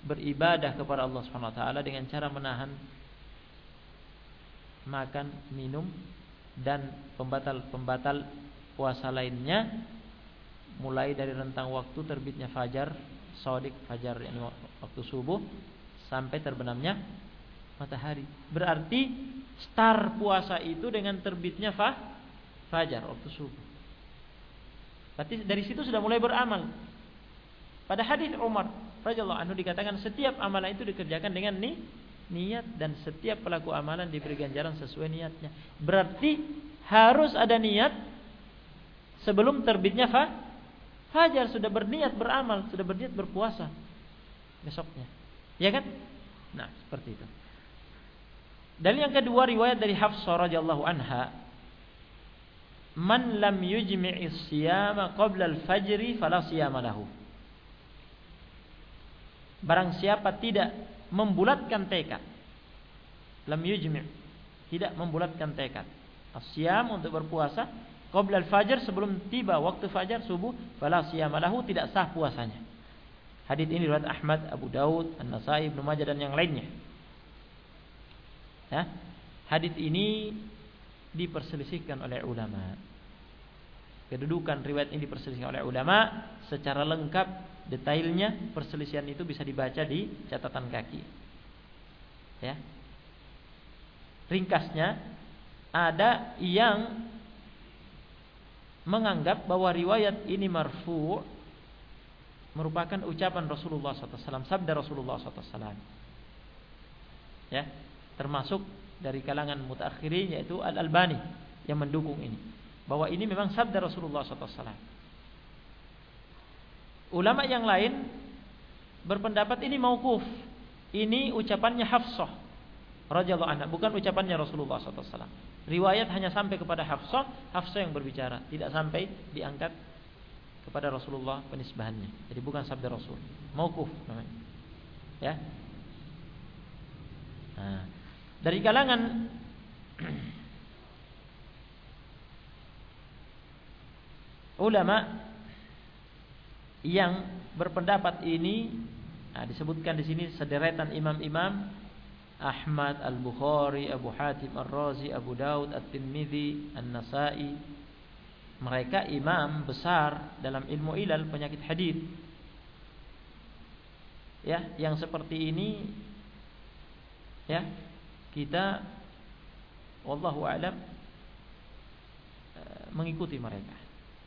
beribadah kepada Allah Subhanahu wa taala dengan cara menahan makan, minum dan pembatal-pembatal puasa lainnya mulai dari rentang waktu terbitnya fajar, sodik fajar yang waktu subuh sampai terbenamnya matahari. Berarti start puasa itu dengan terbitnya fa, fajar waktu subuh. Berarti dari situ sudah mulai beramal. Pada hadis Umar radhiyallahu anhu dikatakan setiap amalan itu dikerjakan dengan ni, niat dan setiap pelaku amalan diberi ganjaran sesuai niatnya. Berarti harus ada niat sebelum terbitnya fa, fajar sudah berniat beramal, sudah berniat berpuasa besoknya. Ya kan? Nah, seperti itu. Dan yang kedua riwayat dari Hafsah radhiyallahu anha, "Man lam yujmi'is siyama qabla al-fajri fala siyama lahu." Barang siapa tidak membulatkan tekad, lam yujmi' tidak membulatkan tekad. Asyam untuk berpuasa qabla al-fajr sebelum tiba waktu fajar subuh fala siyama lahu tidak sah puasanya. Hadis ini riwayat Ahmad, Abu Daud, An-Nasai, Ibnu Majah dan yang lainnya. Ya. Hadis ini diperselisihkan oleh ulama. Kedudukan riwayat ini diperselisihkan oleh ulama secara lengkap detailnya perselisihan itu bisa dibaca di catatan kaki. Ya. Ringkasnya ada yang menganggap bahwa riwayat ini marfu merupakan ucapan Rasulullah SAW, sabda Rasulullah SAW. Ya, termasuk dari kalangan mutakhirin yaitu Al Albani yang mendukung ini bahwa ini memang sabda Rasulullah SAW. Ulama yang lain berpendapat ini mauquf. Ini ucapannya Hafsah radhiyallahu anha, bukan ucapannya Rasulullah SAW. Riwayat hanya sampai kepada Hafsah, Hafsah yang berbicara, tidak sampai diangkat kepada Rasulullah penisbahannya. Jadi bukan sabda Rasul. Mauquf. Ya. Nah, dari kalangan ulama yang berpendapat ini nah, disebutkan di sini sederetan imam-imam Ahmad Al-Bukhari, Abu Hatim Ar-Razi, Abu Daud At-Tirmidzi, An-Nasa'i. Mereka imam besar dalam ilmu ilal penyakit hadis. Ya, yang seperti ini ya, kita wallahu alam eh, mengikuti mereka.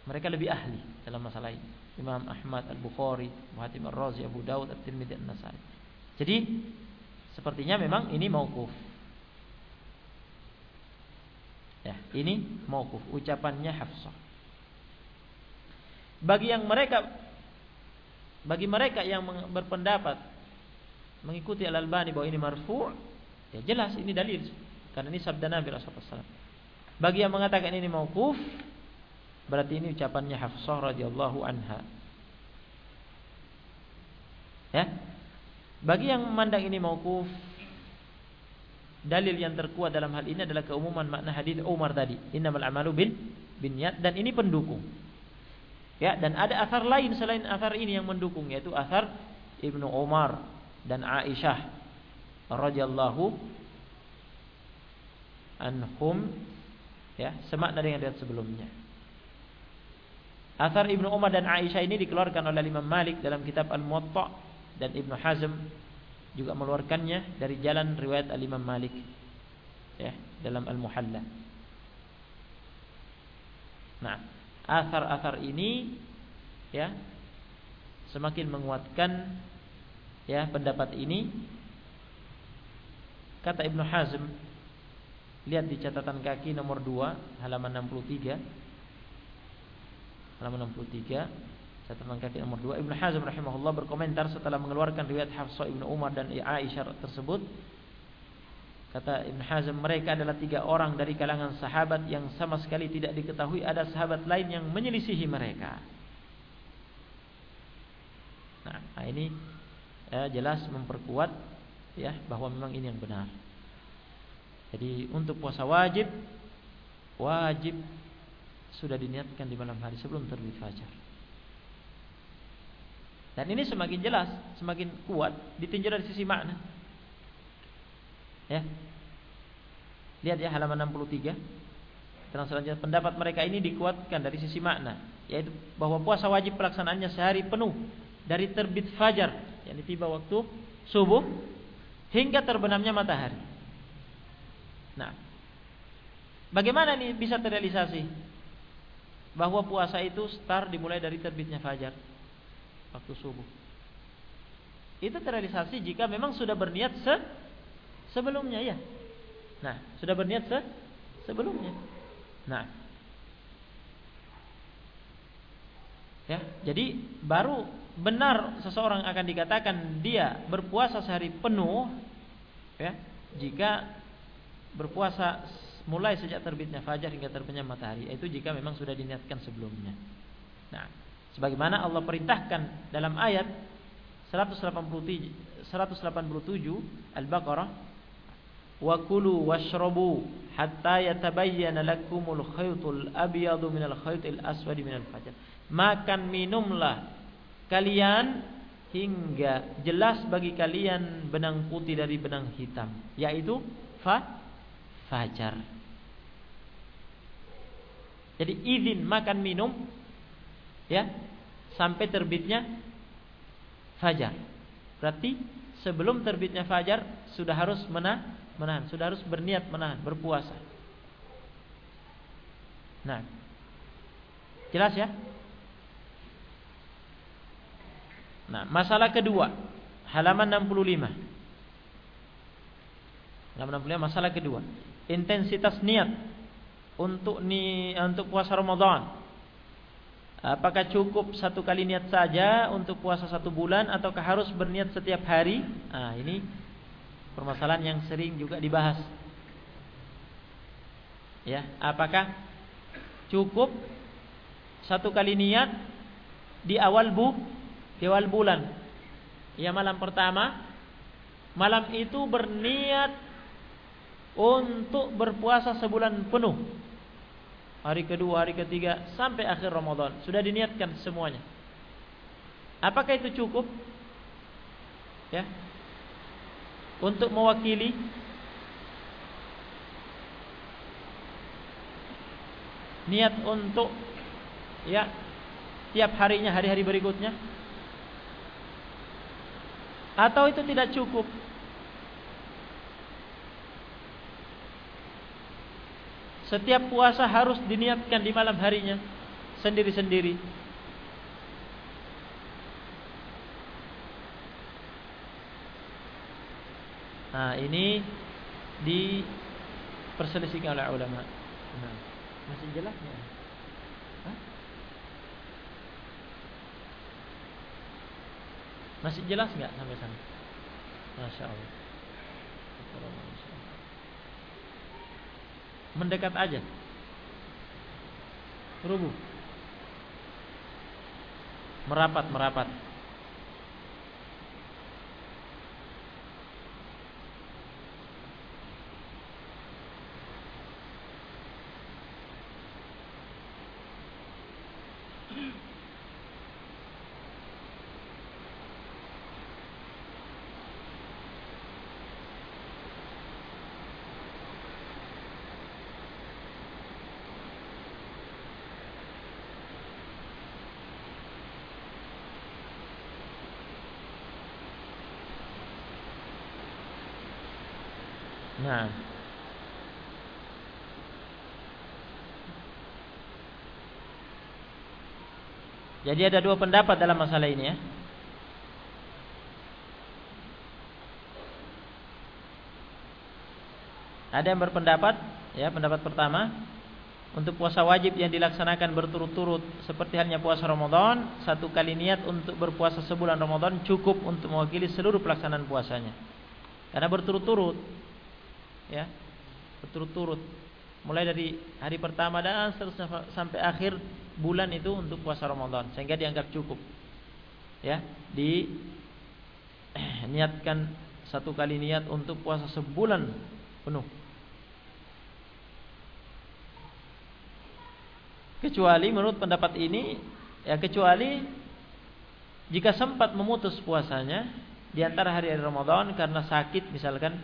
Mereka lebih ahli dalam masalah ini. Imam Ahmad Al-Bukhari, Muhammad Ar-Razi, Abu Dawud, At-Tirmidzi, An-Nasai. Jadi sepertinya memang ini mauquf. Ya, ini mauquf, ucapannya Hafsah. Bagi yang mereka bagi mereka yang berpendapat mengikuti Al-Albani bahwa ini marfu', ya jelas ini dalil karena ini sabda Nabi Rasulullah. Bagi yang mengatakan ini mauquf, Berarti ini ucapannya Hafsah radhiyallahu anha. Ya. Bagi yang memandang ini mauquf, dalil yang terkuat dalam hal ini adalah keumuman makna hadis Umar tadi, innamal amalu bin binniyat dan ini pendukung. Ya, dan ada asar lain selain asar ini yang mendukung yaitu asar Ibnu Umar dan Aisyah radhiyallahu anhum ya, semakna dengan ayat sebelumnya. Athar Ibnu Umar dan Aisyah ini dikeluarkan oleh Imam Malik dalam kitab Al-Muwatta dan Ibnu Hazm juga mengeluarkannya dari jalan riwayat Al-Imam Malik ya dalam Al-Muhalla. Nah, athar-athar ini ya semakin menguatkan ya pendapat ini kata Ibnu Hazm lihat di catatan kaki nomor 2 halaman 63 halaman 63 catatan kaki nomor 2 Ibnu Hazm rahimahullah berkomentar setelah mengeluarkan riwayat Hafsah Ibnu Umar dan Aisyah tersebut. Kata Ibnu Hazm mereka adalah tiga orang dari kalangan sahabat yang sama sekali tidak diketahui ada sahabat lain yang menyelisihi mereka. Nah, ini ya, jelas memperkuat ya bahwa memang ini yang benar jadi untuk puasa wajib wajib sudah diniatkan di malam hari sebelum terbit fajar. Dan ini semakin jelas, semakin kuat ditinjau dari sisi makna. Ya. Lihat ya halaman 63. Terang selanjutnya pendapat mereka ini dikuatkan dari sisi makna, yaitu bahwa puasa wajib pelaksanaannya sehari penuh dari terbit fajar, yang tiba waktu subuh hingga terbenamnya matahari. Nah, bagaimana ini bisa terrealisasi? bahwa puasa itu start dimulai dari terbitnya fajar waktu subuh. Itu terrealisasi jika memang sudah berniat se sebelumnya ya. Nah, sudah berniat se sebelumnya. Nah. Ya, jadi baru benar seseorang akan dikatakan dia berpuasa sehari penuh ya, jika berpuasa mulai sejak terbitnya fajar hingga terbenamnya matahari itu jika memang sudah diniatkan sebelumnya. Nah, sebagaimana Allah perintahkan dalam ayat 187 187 Al-Baqarah wa kulu washrabu hatta yatabayyana lakumul khaytul abyadu minal khaytil aswadi minal fajr. Makan minumlah kalian hingga jelas bagi kalian benang putih dari benang hitam, yaitu fa fajar. Jadi izin makan minum ya sampai terbitnya fajar. Berarti sebelum terbitnya fajar sudah harus menahan, menahan, sudah harus berniat menahan, berpuasa. Nah, jelas ya? Nah, masalah kedua, halaman 65. Halaman 65 masalah kedua. Intensitas niat untuk ni untuk puasa Ramadan. Apakah cukup satu kali niat saja untuk puasa satu bulan ataukah harus berniat setiap hari? Nah, ini permasalahan yang sering juga dibahas. Ya, apakah cukup satu kali niat di awal bu di awal bulan. Ya malam pertama, malam itu berniat untuk berpuasa sebulan penuh. Hari kedua, hari ketiga sampai akhir Ramadan sudah diniatkan semuanya. Apakah itu cukup? Ya. Untuk mewakili niat untuk ya tiap harinya hari-hari berikutnya atau itu tidak cukup? Setiap puasa harus diniatkan di malam harinya sendiri-sendiri. Nah, ini diperselisihkan oleh ulama. Nah, masih jelas ya? Masih jelas nggak sampai sana? Masya Allah. Mendekat aja. Rubuh. Merapat, merapat. Nah. Jadi ada dua pendapat dalam masalah ini ya. Ada yang berpendapat, ya pendapat pertama, untuk puasa wajib yang dilaksanakan berturut-turut seperti halnya puasa Ramadan, satu kali niat untuk berpuasa sebulan Ramadan cukup untuk mewakili seluruh pelaksanaan puasanya. Karena berturut-turut ya berturut-turut mulai dari hari pertama dan seterusnya sampai akhir bulan itu untuk puasa Ramadan sehingga dianggap cukup ya di niatkan satu kali niat untuk puasa sebulan penuh kecuali menurut pendapat ini ya kecuali jika sempat memutus puasanya di antara hari-hari Ramadan karena sakit misalkan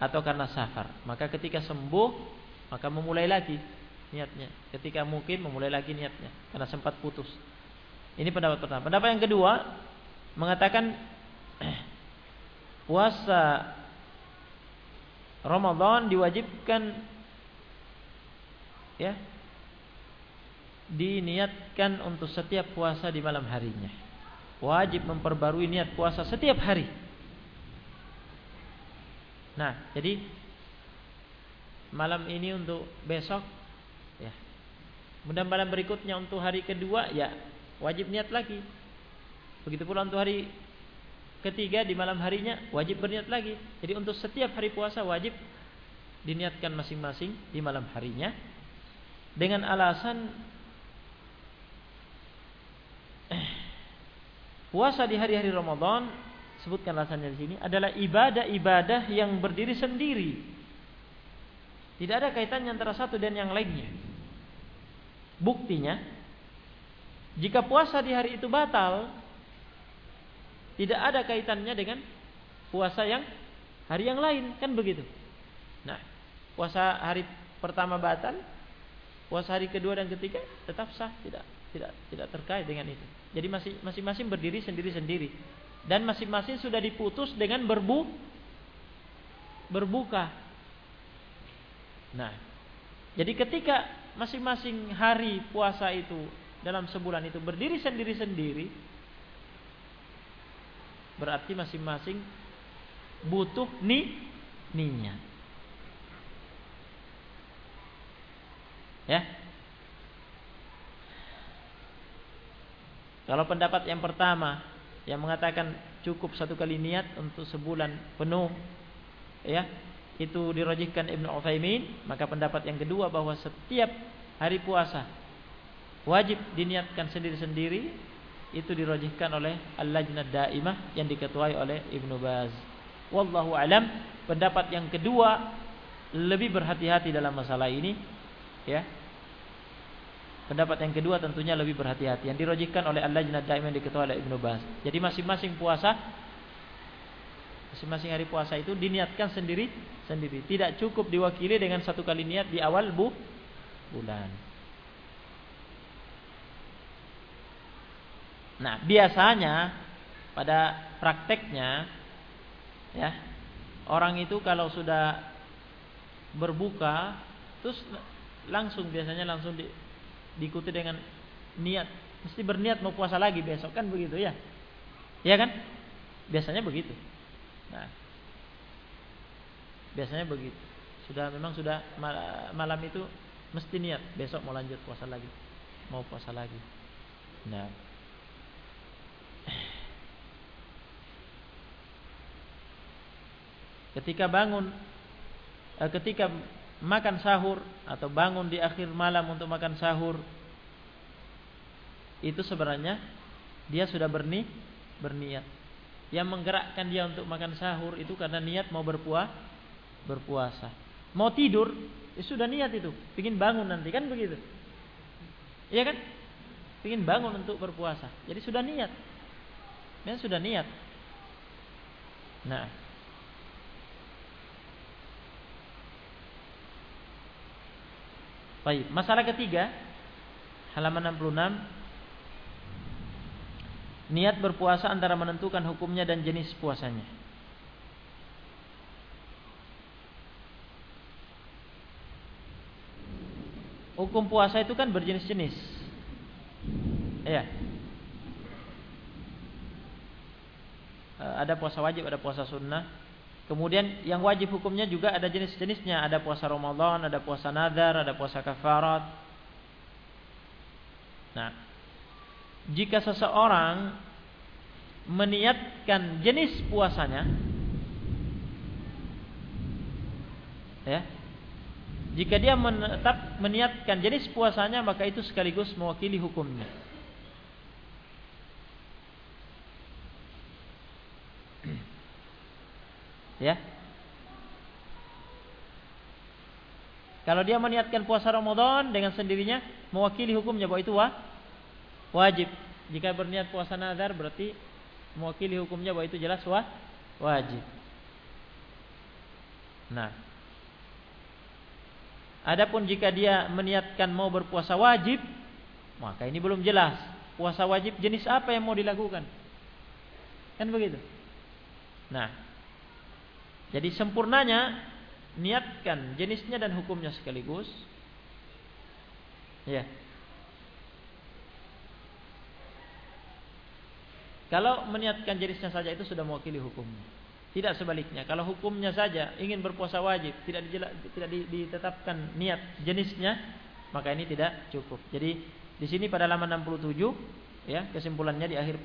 atau karena safar. Maka ketika sembuh maka memulai lagi niatnya. Ketika mungkin memulai lagi niatnya karena sempat putus. Ini pendapat pertama. Pendapat yang kedua mengatakan puasa Ramadan diwajibkan ya diniatkan untuk setiap puasa di malam harinya. Wajib memperbarui niat puasa setiap hari. Nah, jadi malam ini untuk besok. Kemudian malam berikutnya untuk hari kedua ya wajib niat lagi. Begitu pula untuk hari ketiga di malam harinya wajib berniat lagi. Jadi untuk setiap hari puasa wajib diniatkan masing-masing di malam harinya dengan alasan puasa di hari-hari Ramadan sebutkan alasannya di sini adalah ibadah-ibadah yang berdiri sendiri. Tidak ada kaitannya antara satu dan yang lainnya. Buktinya, jika puasa di hari itu batal, tidak ada kaitannya dengan puasa yang hari yang lain, kan begitu. Nah, puasa hari pertama batal, puasa hari kedua dan ketiga tetap sah, tidak tidak tidak terkait dengan itu. Jadi masih masing-masing berdiri sendiri-sendiri dan masing-masing sudah diputus dengan berbu berbuka. Nah, jadi ketika masing-masing hari puasa itu dalam sebulan itu berdiri sendiri-sendiri, berarti masing-masing butuh ni niat. Ya. Kalau pendapat yang pertama yang mengatakan cukup satu kali niat untuk sebulan penuh ya itu dirojihkan Ibnu Utsaimin maka pendapat yang kedua bahwa setiap hari puasa wajib diniatkan sendiri-sendiri itu dirojihkan oleh Al-Lajnah Daimah yang diketuai oleh Ibnu Baz. Wallahu alam. Pendapat yang kedua lebih berhati-hati dalam masalah ini ya. Pendapat yang kedua tentunya lebih berhati-hati yang dirojihkan oleh Al-Lajnah Daimah yang diketuai oleh Ibnu Baz. Jadi masing-masing puasa masing-masing hari puasa itu diniatkan sendiri sendiri. Tidak cukup diwakili dengan satu kali niat di awal bu bulan. Nah, biasanya pada prakteknya ya, orang itu kalau sudah berbuka terus langsung biasanya langsung di, diikuti dengan niat mesti berniat mau puasa lagi besok kan begitu ya ya kan biasanya begitu nah. Biasanya begitu. Sudah memang sudah malam itu mesti niat besok mau lanjut puasa lagi mau puasa lagi. Nah. Ketika bangun eh, ketika makan sahur atau bangun di akhir malam untuk makan sahur itu sebenarnya dia sudah berni berniat. Yang menggerakkan dia untuk makan sahur itu karena niat mau berpuas berpuasa. Mau tidur, ya sudah niat itu, ingin bangun nanti kan begitu. Iya kan? Ingin bangun untuk berpuasa. Jadi sudah niat. Dan sudah niat. Nah, Baik, masalah ketiga halaman 66 niat berpuasa antara menentukan hukumnya dan jenis puasanya. Hukum puasa itu kan berjenis-jenis. Ya. Ada puasa wajib, ada puasa sunnah. Kemudian yang wajib hukumnya juga ada jenis-jenisnya, ada puasa Ramadan, ada puasa nadar, ada puasa kafarat. Nah, jika seseorang meniatkan jenis puasanya ya. Jika dia menetap meniatkan jenis puasanya maka itu sekaligus mewakili hukumnya. Ya. Kalau dia meniatkan puasa Ramadan dengan sendirinya mewakili hukumnya bahwa itu wajib. Jika berniat puasa nazar berarti mewakili hukumnya bahwa itu jelas wajib. Nah. Adapun jika dia meniatkan mau berpuasa wajib, maka ini belum jelas. Puasa wajib jenis apa yang mau dilakukan? Kan begitu. Nah, jadi sempurnanya niatkan jenisnya dan hukumnya sekaligus. Ya. Kalau meniatkan jenisnya saja itu sudah mewakili hukumnya. Tidak sebaliknya. Kalau hukumnya saja ingin berpuasa wajib, tidak tidak ditetapkan niat jenisnya, maka ini tidak cukup. Jadi di sini pada halaman 67 ya, kesimpulannya di akhir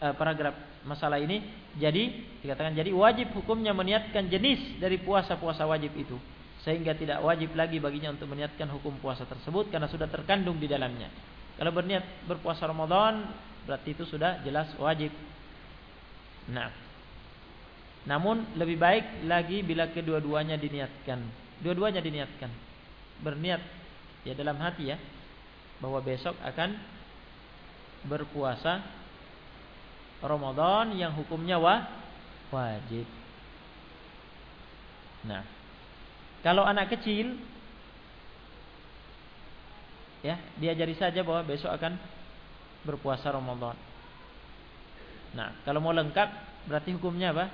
uh, paragraf masalah ini jadi dikatakan jadi wajib hukumnya meniatkan jenis dari puasa-puasa wajib itu sehingga tidak wajib lagi baginya untuk meniatkan hukum puasa tersebut karena sudah terkandung di dalamnya. Kalau berniat berpuasa Ramadan berarti itu sudah jelas wajib. Nah. Namun lebih baik lagi bila kedua-duanya diniatkan. Dua-duanya diniatkan. Berniat ya dalam hati ya bahwa besok akan berpuasa Ramadan yang hukumnya wa wajib. Nah, kalau anak kecil ya diajari saja bahwa besok akan berpuasa Ramadan. Nah, kalau mau lengkap berarti hukumnya apa?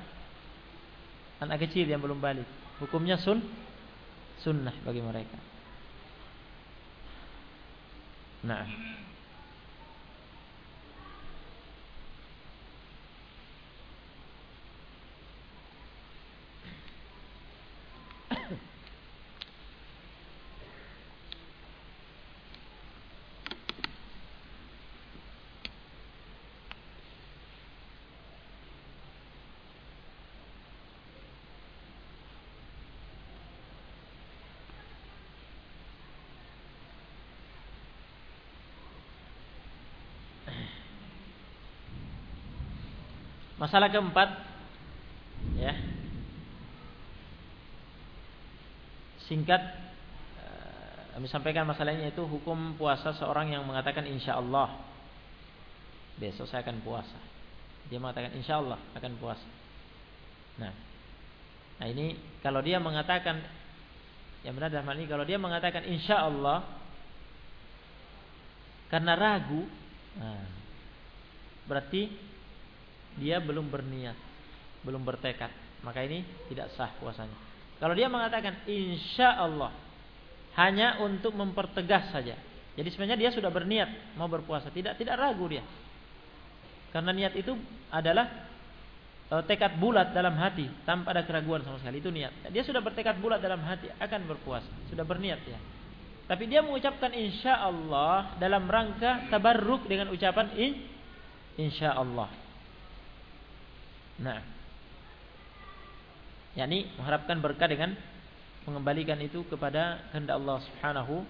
Anak kecil yang belum balik. Hukumnya sun sunnah bagi mereka. Nah. Masalah keempat ya. Singkat eh, kami sampaikan masalahnya itu hukum puasa seorang yang mengatakan insya Allah besok saya akan puasa. Dia mengatakan insya Allah akan puasa. Nah, nah ini kalau dia mengatakan yang benar dalam hal ini kalau dia mengatakan insya Allah karena ragu, nah, berarti dia belum berniat, belum bertekad, maka ini tidak sah puasanya. Kalau dia mengatakan insya Allah hanya untuk mempertegas saja, jadi sebenarnya dia sudah berniat mau berpuasa, tidak tidak ragu dia. Karena niat itu adalah e, tekad bulat dalam hati tanpa ada keraguan sama sekali itu niat. Dia sudah bertekad bulat dalam hati akan berpuasa, sudah berniat ya. Tapi dia mengucapkan insya Allah dalam rangka tabarruk dengan ucapan in, insya Allah. Nah, yakni mengharapkan berkah dengan mengembalikan itu kepada kehendak Allah Subhanahu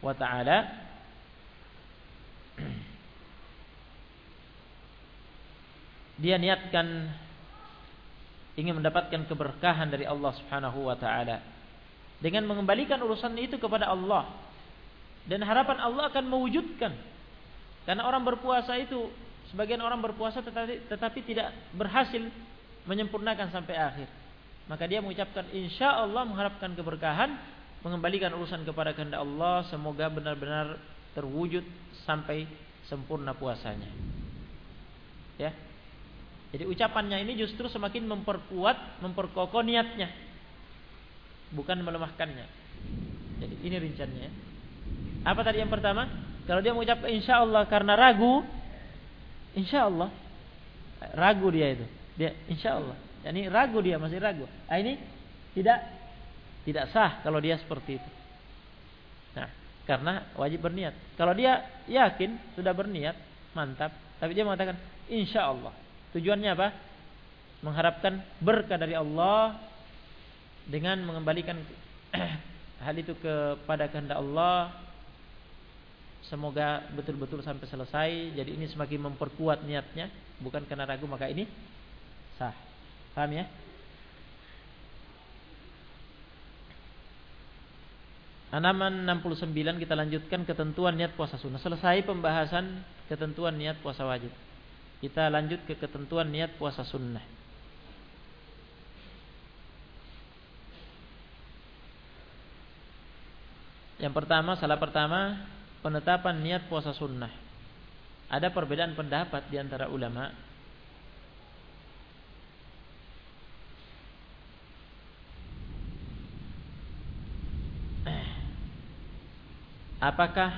wa taala. Dia niatkan ingin mendapatkan keberkahan dari Allah Subhanahu wa taala. Dengan mengembalikan urusan itu kepada Allah. Dan harapan Allah akan mewujudkan. Karena orang berpuasa itu Sebagian orang berpuasa tetapi, tetapi tidak berhasil menyempurnakan sampai akhir. Maka dia mengucapkan insya Allah mengharapkan keberkahan, mengembalikan urusan kepada kehendak Allah, semoga benar-benar terwujud sampai sempurna puasanya. Ya. Jadi ucapannya ini justru semakin memperkuat, memperkokoh niatnya. Bukan melemahkannya. Jadi ini rinciannya. Apa tadi yang pertama? Kalau dia mengucapkan insya Allah karena ragu, Insya Allah ragu dia itu. Dia insya Allah. Yani ragu dia masih ragu. Nah, ini tidak tidak sah kalau dia seperti itu. Nah, karena wajib berniat. Kalau dia yakin sudah berniat, mantap. Tapi dia mengatakan insya Allah. Tujuannya apa? Mengharapkan berkah dari Allah dengan mengembalikan hal itu kepada kehendak Allah Semoga betul-betul sampai selesai. Jadi ini semakin memperkuat niatnya, bukan karena ragu maka ini sah. Paham ya? Halaman 69 kita lanjutkan ketentuan niat puasa sunnah. Selesai pembahasan ketentuan niat puasa wajib. Kita lanjut ke ketentuan niat puasa sunnah. Yang pertama, salah pertama penetapan niat puasa sunnah. Ada perbedaan pendapat di antara ulama. Apakah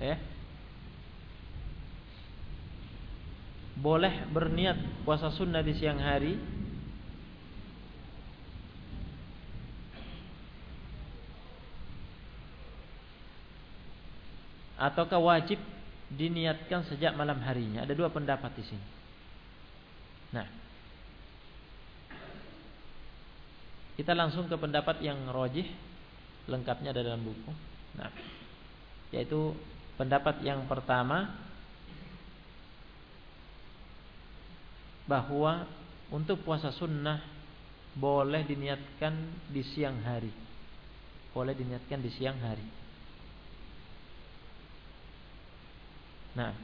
ya boleh berniat puasa sunnah di siang hari ataukah wajib diniatkan sejak malam harinya? Ada dua pendapat di sini. Nah, kita langsung ke pendapat yang rojih, lengkapnya ada dalam buku. Nah, yaitu pendapat yang pertama bahwa untuk puasa sunnah boleh diniatkan di siang hari. Boleh diniatkan di siang hari. Nah.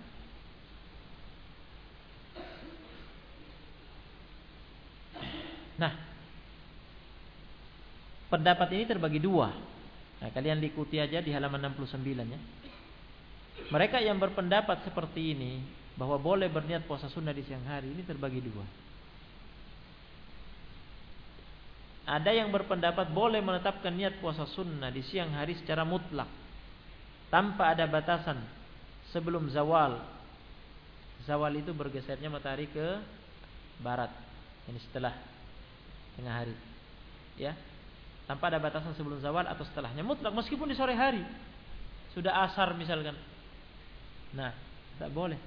Nah. Pendapat ini terbagi dua. Nah, kalian ikuti aja di halaman 69 ya. Mereka yang berpendapat seperti ini bahwa boleh berniat puasa sunnah di siang hari ini terbagi dua. Ada yang berpendapat boleh menetapkan niat puasa sunnah di siang hari secara mutlak tanpa ada batasan sebelum zawal. Zawal itu bergesernya matahari ke barat. Ini setelah tengah hari. Ya. Tanpa ada batasan sebelum zawal atau setelahnya mutlak meskipun di sore hari. Sudah asar misalkan. Nah, tak boleh.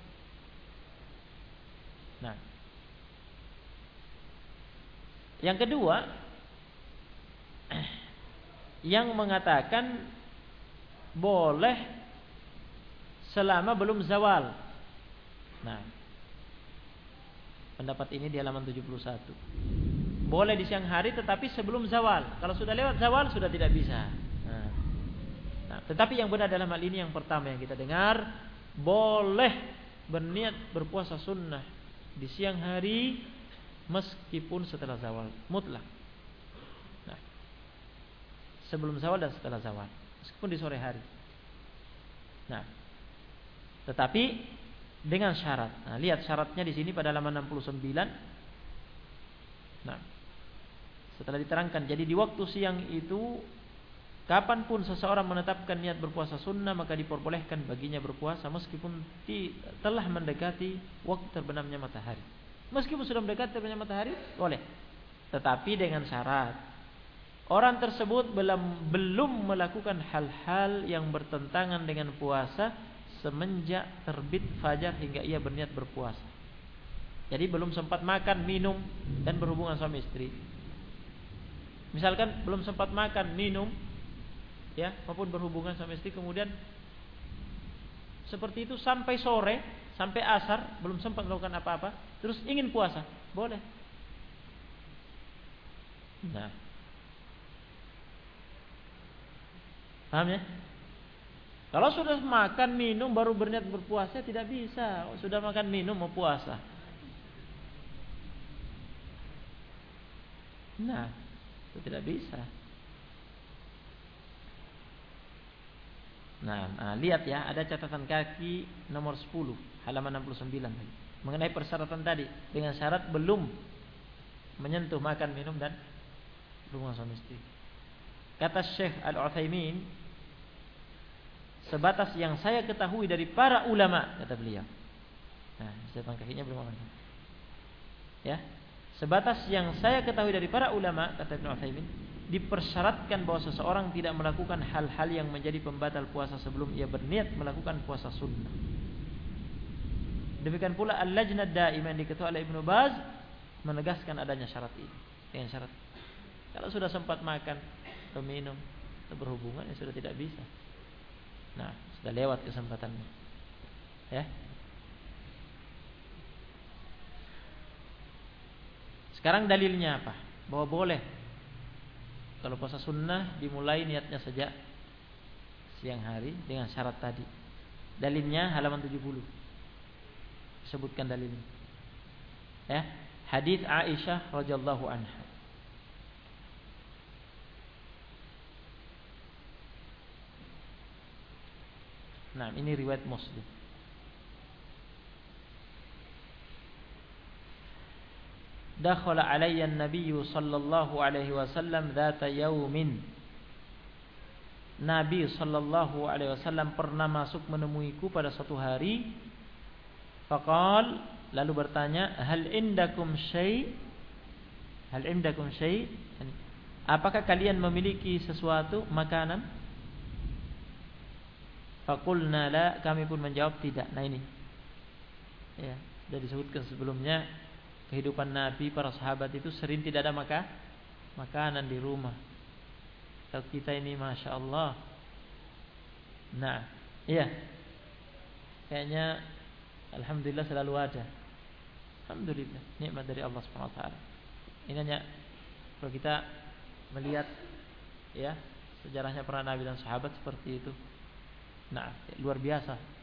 Nah. Yang kedua, yang mengatakan boleh selama belum zawal. Nah, pendapat ini di halaman 71. Boleh di siang hari tetapi sebelum zawal. Kalau sudah lewat zawal sudah tidak bisa. Nah, nah tetapi yang benar dalam hal ini yang pertama yang kita dengar boleh berniat berpuasa sunnah di siang hari meskipun setelah zawal mutlak. Nah, sebelum zawal dan setelah zawal meskipun di sore hari. Nah, tetapi dengan syarat. Nah, lihat syaratnya di sini pada halaman 69. Nah, setelah diterangkan, jadi di waktu siang itu Kapan pun seseorang menetapkan niat berpuasa sunnah maka diperbolehkan baginya berpuasa meskipun telah mendekati waktu terbenamnya matahari. Meskipun sudah mendekati terbenamnya matahari, boleh. Tetapi dengan syarat orang tersebut belum belum melakukan hal-hal yang bertentangan dengan puasa semenjak terbit fajar hingga ia berniat berpuasa. Jadi belum sempat makan, minum dan berhubungan suami istri. Misalkan belum sempat makan, minum ya maupun berhubungan sama istri kemudian seperti itu sampai sore sampai asar belum sempat melakukan apa-apa terus ingin puasa boleh nah paham ya kalau sudah makan minum baru berniat berpuasa tidak bisa sudah makan minum mau puasa nah itu tidak bisa Nah, nah, lihat ya, ada catatan kaki nomor 10, halaman 69 tadi. Mengenai persyaratan tadi, dengan syarat belum menyentuh makan, minum dan rumah suami istri. Kata Syekh Al-Utsaimin, sebatas yang saya ketahui dari para ulama, kata beliau. Nah, catatan kakinya belum. Ya. Sebatas yang saya ketahui dari para ulama, kata Ibnu Utsaimin, dipersyaratkan bahwa seseorang tidak melakukan hal-hal yang menjadi pembatal puasa sebelum ia berniat melakukan puasa sunnah. Demikian pula Al-Lajnah Daimah diketuai oleh Ibnu Baz menegaskan adanya syarat ini. Dengan syarat kalau sudah sempat makan atau minum atau berhubungan ya sudah tidak bisa. Nah, sudah lewat kesempatannya. Ya. Sekarang dalilnya apa? Bahwa boleh kalau puasa sunnah dimulai niatnya sejak siang hari dengan syarat tadi. Dalilnya halaman 70. Sebutkan dalilnya. Ya, hadis Aisyah radhiyallahu anha. Nah, ini riwayat Muslim. dakhala alayya an-nabiy sallallahu alaihi wasallam dzata yaumin Nabi sallallahu alaihi wasallam pernah masuk menemuiku pada suatu hari. Faqal lalu bertanya hal indakum syai? Hal indakum syai? Apakah kalian memiliki sesuatu makanan faqulna la kami pun menjawab tidak nah ini ya sudah disebutkan sebelumnya kehidupan Nabi para sahabat itu sering tidak ada maka makanan di rumah. Kalau kita ini masya Allah, nah, iya, kayaknya Alhamdulillah selalu ada. Alhamdulillah, nikmat dari Allah Subhanahu Wa. Ini hanya kalau kita melihat ya sejarahnya para nabi dan sahabat seperti itu. Nah, luar biasa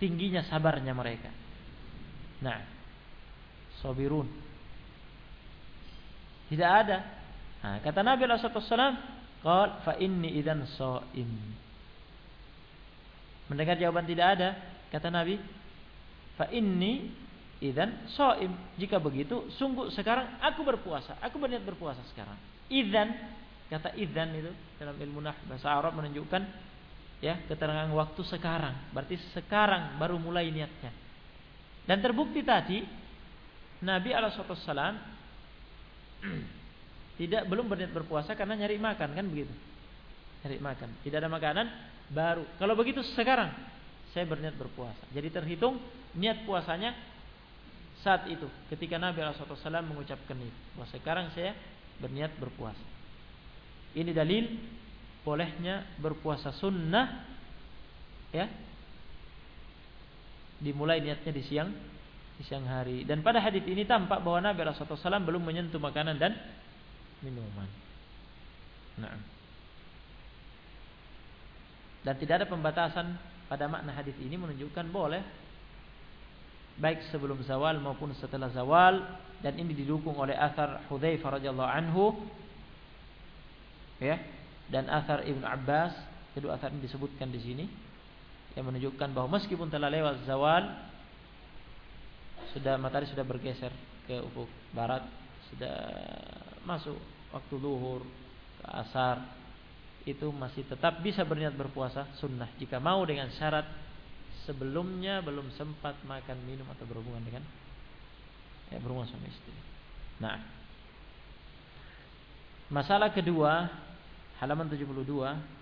tingginya sabarnya mereka. Nah, sabirun. Tidak ada. Nah, kata Nabi SAW, Qal fa inni idzan shaim. Mendengar jawaban tidak ada, kata Nabi, fa inni idzan shaim. Jika begitu, sungguh sekarang aku berpuasa. Aku berniat berpuasa sekarang. Idzan kata idzan itu dalam ilmu nah bahasa Arab menunjukkan ya keterangan waktu sekarang. Berarti sekarang baru mulai niatnya. Dan terbukti tadi Nabi Alaihissalam tidak belum berniat berpuasa karena nyari makan kan begitu. Nyari makan. Tidak ada makanan baru. Kalau begitu sekarang saya berniat berpuasa. Jadi terhitung niat puasanya saat itu ketika Nabi Alaihissalam mengucapkan itu. Bahwa sekarang saya berniat berpuasa. Ini dalil bolehnya berpuasa sunnah ya dimulai niatnya di siang di siang hari dan pada hadis ini tampak bahwa Nabi Rasulullah SAW belum menyentuh makanan dan minuman. Nah. Dan tidak ada pembatasan pada makna hadis ini menunjukkan boleh baik sebelum zawal maupun setelah zawal dan ini didukung oleh athar Hudzaifah radhiyallahu anhu ya dan athar Ibnu Abbas kedua athar ini disebutkan di sini yang menunjukkan bahwa meskipun telah lewat zawal sudah matahari sudah bergeser ke ufuk barat sudah masuk waktu luhur ke asar itu masih tetap bisa berniat berpuasa sunnah jika mau dengan syarat sebelumnya belum sempat makan minum atau berhubungan dengan ya berhubungan suami istri. Nah, masalah kedua halaman 72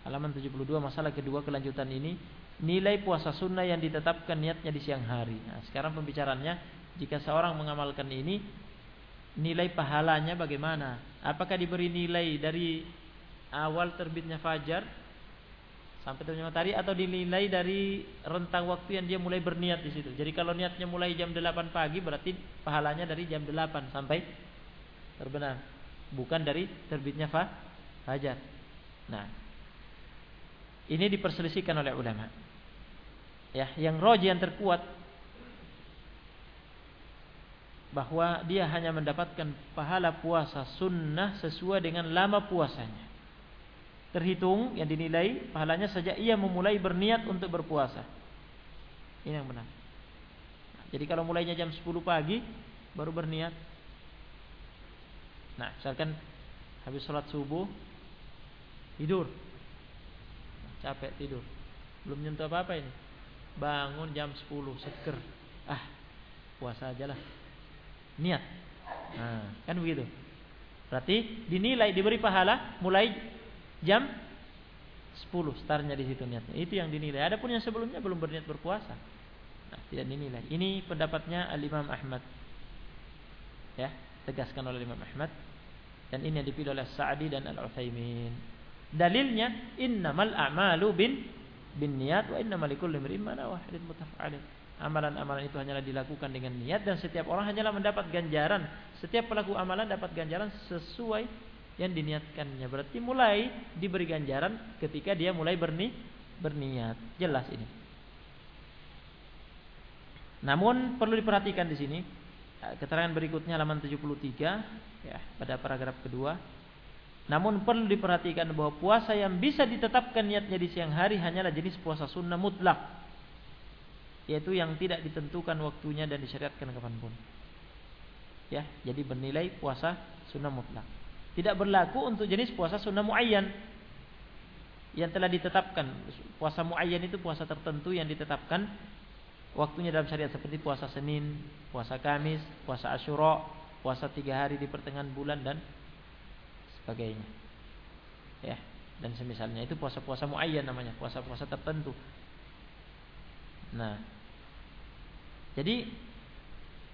Halaman 72 masalah kedua kelanjutan ini nilai puasa sunnah yang ditetapkan niatnya di siang hari. Nah, sekarang pembicaranya jika seorang mengamalkan ini nilai pahalanya bagaimana? Apakah diberi nilai dari awal terbitnya fajar sampai terbitnya matahari atau dinilai dari rentang waktu yang dia mulai berniat di situ. Jadi kalau niatnya mulai jam 8 pagi berarti pahalanya dari jam 8 sampai terbenam, bukan dari terbitnya fajar. Nah, ini diperselisihkan oleh ulama. Ya, yang roji yang terkuat bahwa dia hanya mendapatkan pahala puasa sunnah sesuai dengan lama puasanya. Terhitung yang dinilai pahalanya sejak ia memulai berniat untuk berpuasa. Ini yang benar. Jadi kalau mulainya jam 10 pagi baru berniat. Nah, misalkan habis sholat subuh tidur. Capek tidur. Belum nyentuh apa apa ini. Bangun jam 10 seger. Ah puasa aja lah. Niat. Nah, kan begitu. Berarti dinilai diberi pahala mulai jam 10 startnya di situ niatnya. Itu yang dinilai. Adapun yang sebelumnya belum berniat berpuasa. Nah, tidak dinilai. Ini pendapatnya Al Imam Ahmad. Ya tegaskan oleh Imam Ahmad dan ini yang dipilih oleh Sa'di dan Al Utsaimin Dalilnya innamal a'malu bin bin niat wa innamal likulli imrin ma nawa hadits mutafa'alin. Amalan-amalan itu hanyalah dilakukan dengan niat dan setiap orang hanyalah mendapat ganjaran. Setiap pelaku amalan dapat ganjaran sesuai yang diniatkannya. Berarti mulai diberi ganjaran ketika dia mulai berni berniat. Jelas ini. Namun perlu diperhatikan di sini keterangan berikutnya halaman 73 ya pada paragraf kedua namun perlu diperhatikan bahwa puasa yang bisa ditetapkan niatnya di siang hari hanyalah jenis puasa sunnah mutlak. Yaitu yang tidak ditentukan waktunya dan disyariatkan kapan pun. Ya, jadi bernilai puasa sunnah mutlak. Tidak berlaku untuk jenis puasa sunnah muayyan yang telah ditetapkan. Puasa muayyan itu puasa tertentu yang ditetapkan waktunya dalam syariat seperti puasa Senin, puasa Kamis, puasa Asyura, puasa tiga hari di pertengahan bulan dan sebagainya. Ya, dan semisalnya itu puasa-puasa muayyan namanya, puasa-puasa tertentu. Nah, jadi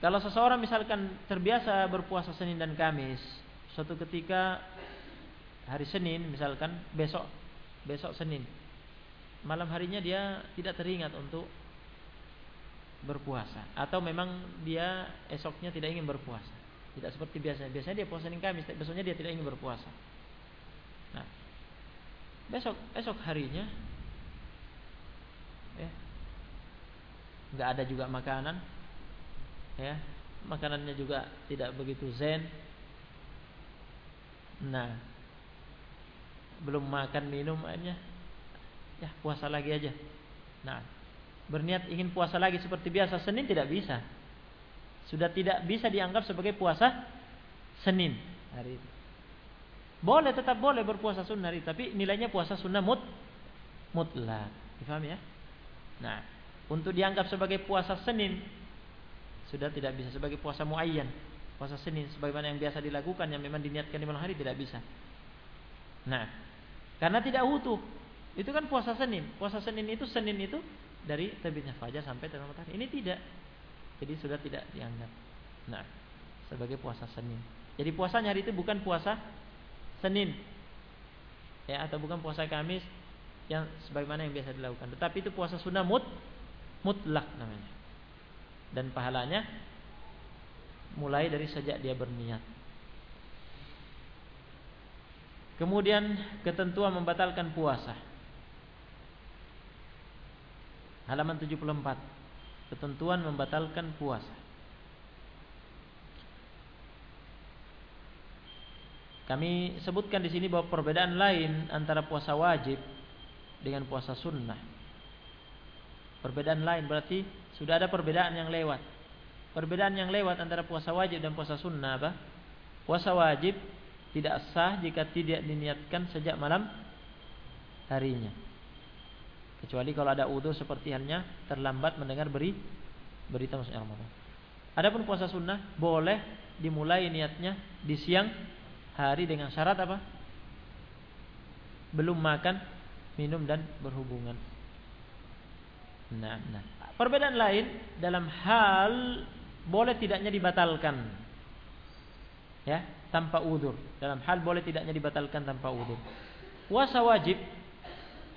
kalau seseorang misalkan terbiasa berpuasa Senin dan Kamis, suatu ketika hari Senin misalkan besok besok Senin malam harinya dia tidak teringat untuk berpuasa atau memang dia esoknya tidak ingin berpuasa tidak seperti biasanya. Biasanya dia puasa Senin Kamis, besoknya dia tidak ingin berpuasa. Nah, besok esok harinya ya nggak ada juga makanan ya makanannya juga tidak begitu zen nah belum makan minum akhirnya ya puasa lagi aja. Nah, berniat ingin puasa lagi seperti biasa Senin tidak bisa. Sudah tidak bisa dianggap sebagai puasa Senin hari itu. Boleh tetap boleh berpuasa sunnah hari, tapi nilainya puasa sunnah mut mutlak. Difahami ya? Nah, untuk dianggap sebagai puasa Senin sudah tidak bisa sebagai puasa muayyan. Puasa Senin sebagaimana yang biasa dilakukan yang memang diniatkan di malam hari tidak bisa. Nah, karena tidak utuh. Itu kan puasa Senin. Puasa Senin itu Senin itu dari terbitnya fajar sampai terbenam matahari. Ini tidak. Jadi sudah tidak dianggap. Nah, sebagai puasa Senin. Jadi puasanya hari itu bukan puasa Senin. Ya, atau bukan puasa Kamis yang sebagaimana yang biasa dilakukan. Tetapi itu puasa sunnah mut mutlak namanya. Dan pahalanya mulai dari sejak dia berniat. Kemudian ketentuan membatalkan puasa. Halaman 74. Ketentuan membatalkan puasa. Kami sebutkan di sini bahwa perbedaan lain antara puasa wajib dengan puasa sunnah. Perbedaan lain berarti sudah ada perbedaan yang lewat. Perbedaan yang lewat antara puasa wajib dan puasa sunnah apa? Puasa wajib tidak sah jika tidak diniatkan sejak malam harinya. Kecuali kalau ada udur seperti halnya terlambat mendengar beri berita masuknya Ramadan. Adapun puasa sunnah boleh dimulai niatnya di siang hari dengan syarat apa? Belum makan, minum dan berhubungan. Nah, nah. Perbedaan lain dalam hal boleh tidaknya dibatalkan. Ya, tanpa udur. Dalam hal boleh tidaknya dibatalkan tanpa udur. Puasa wajib.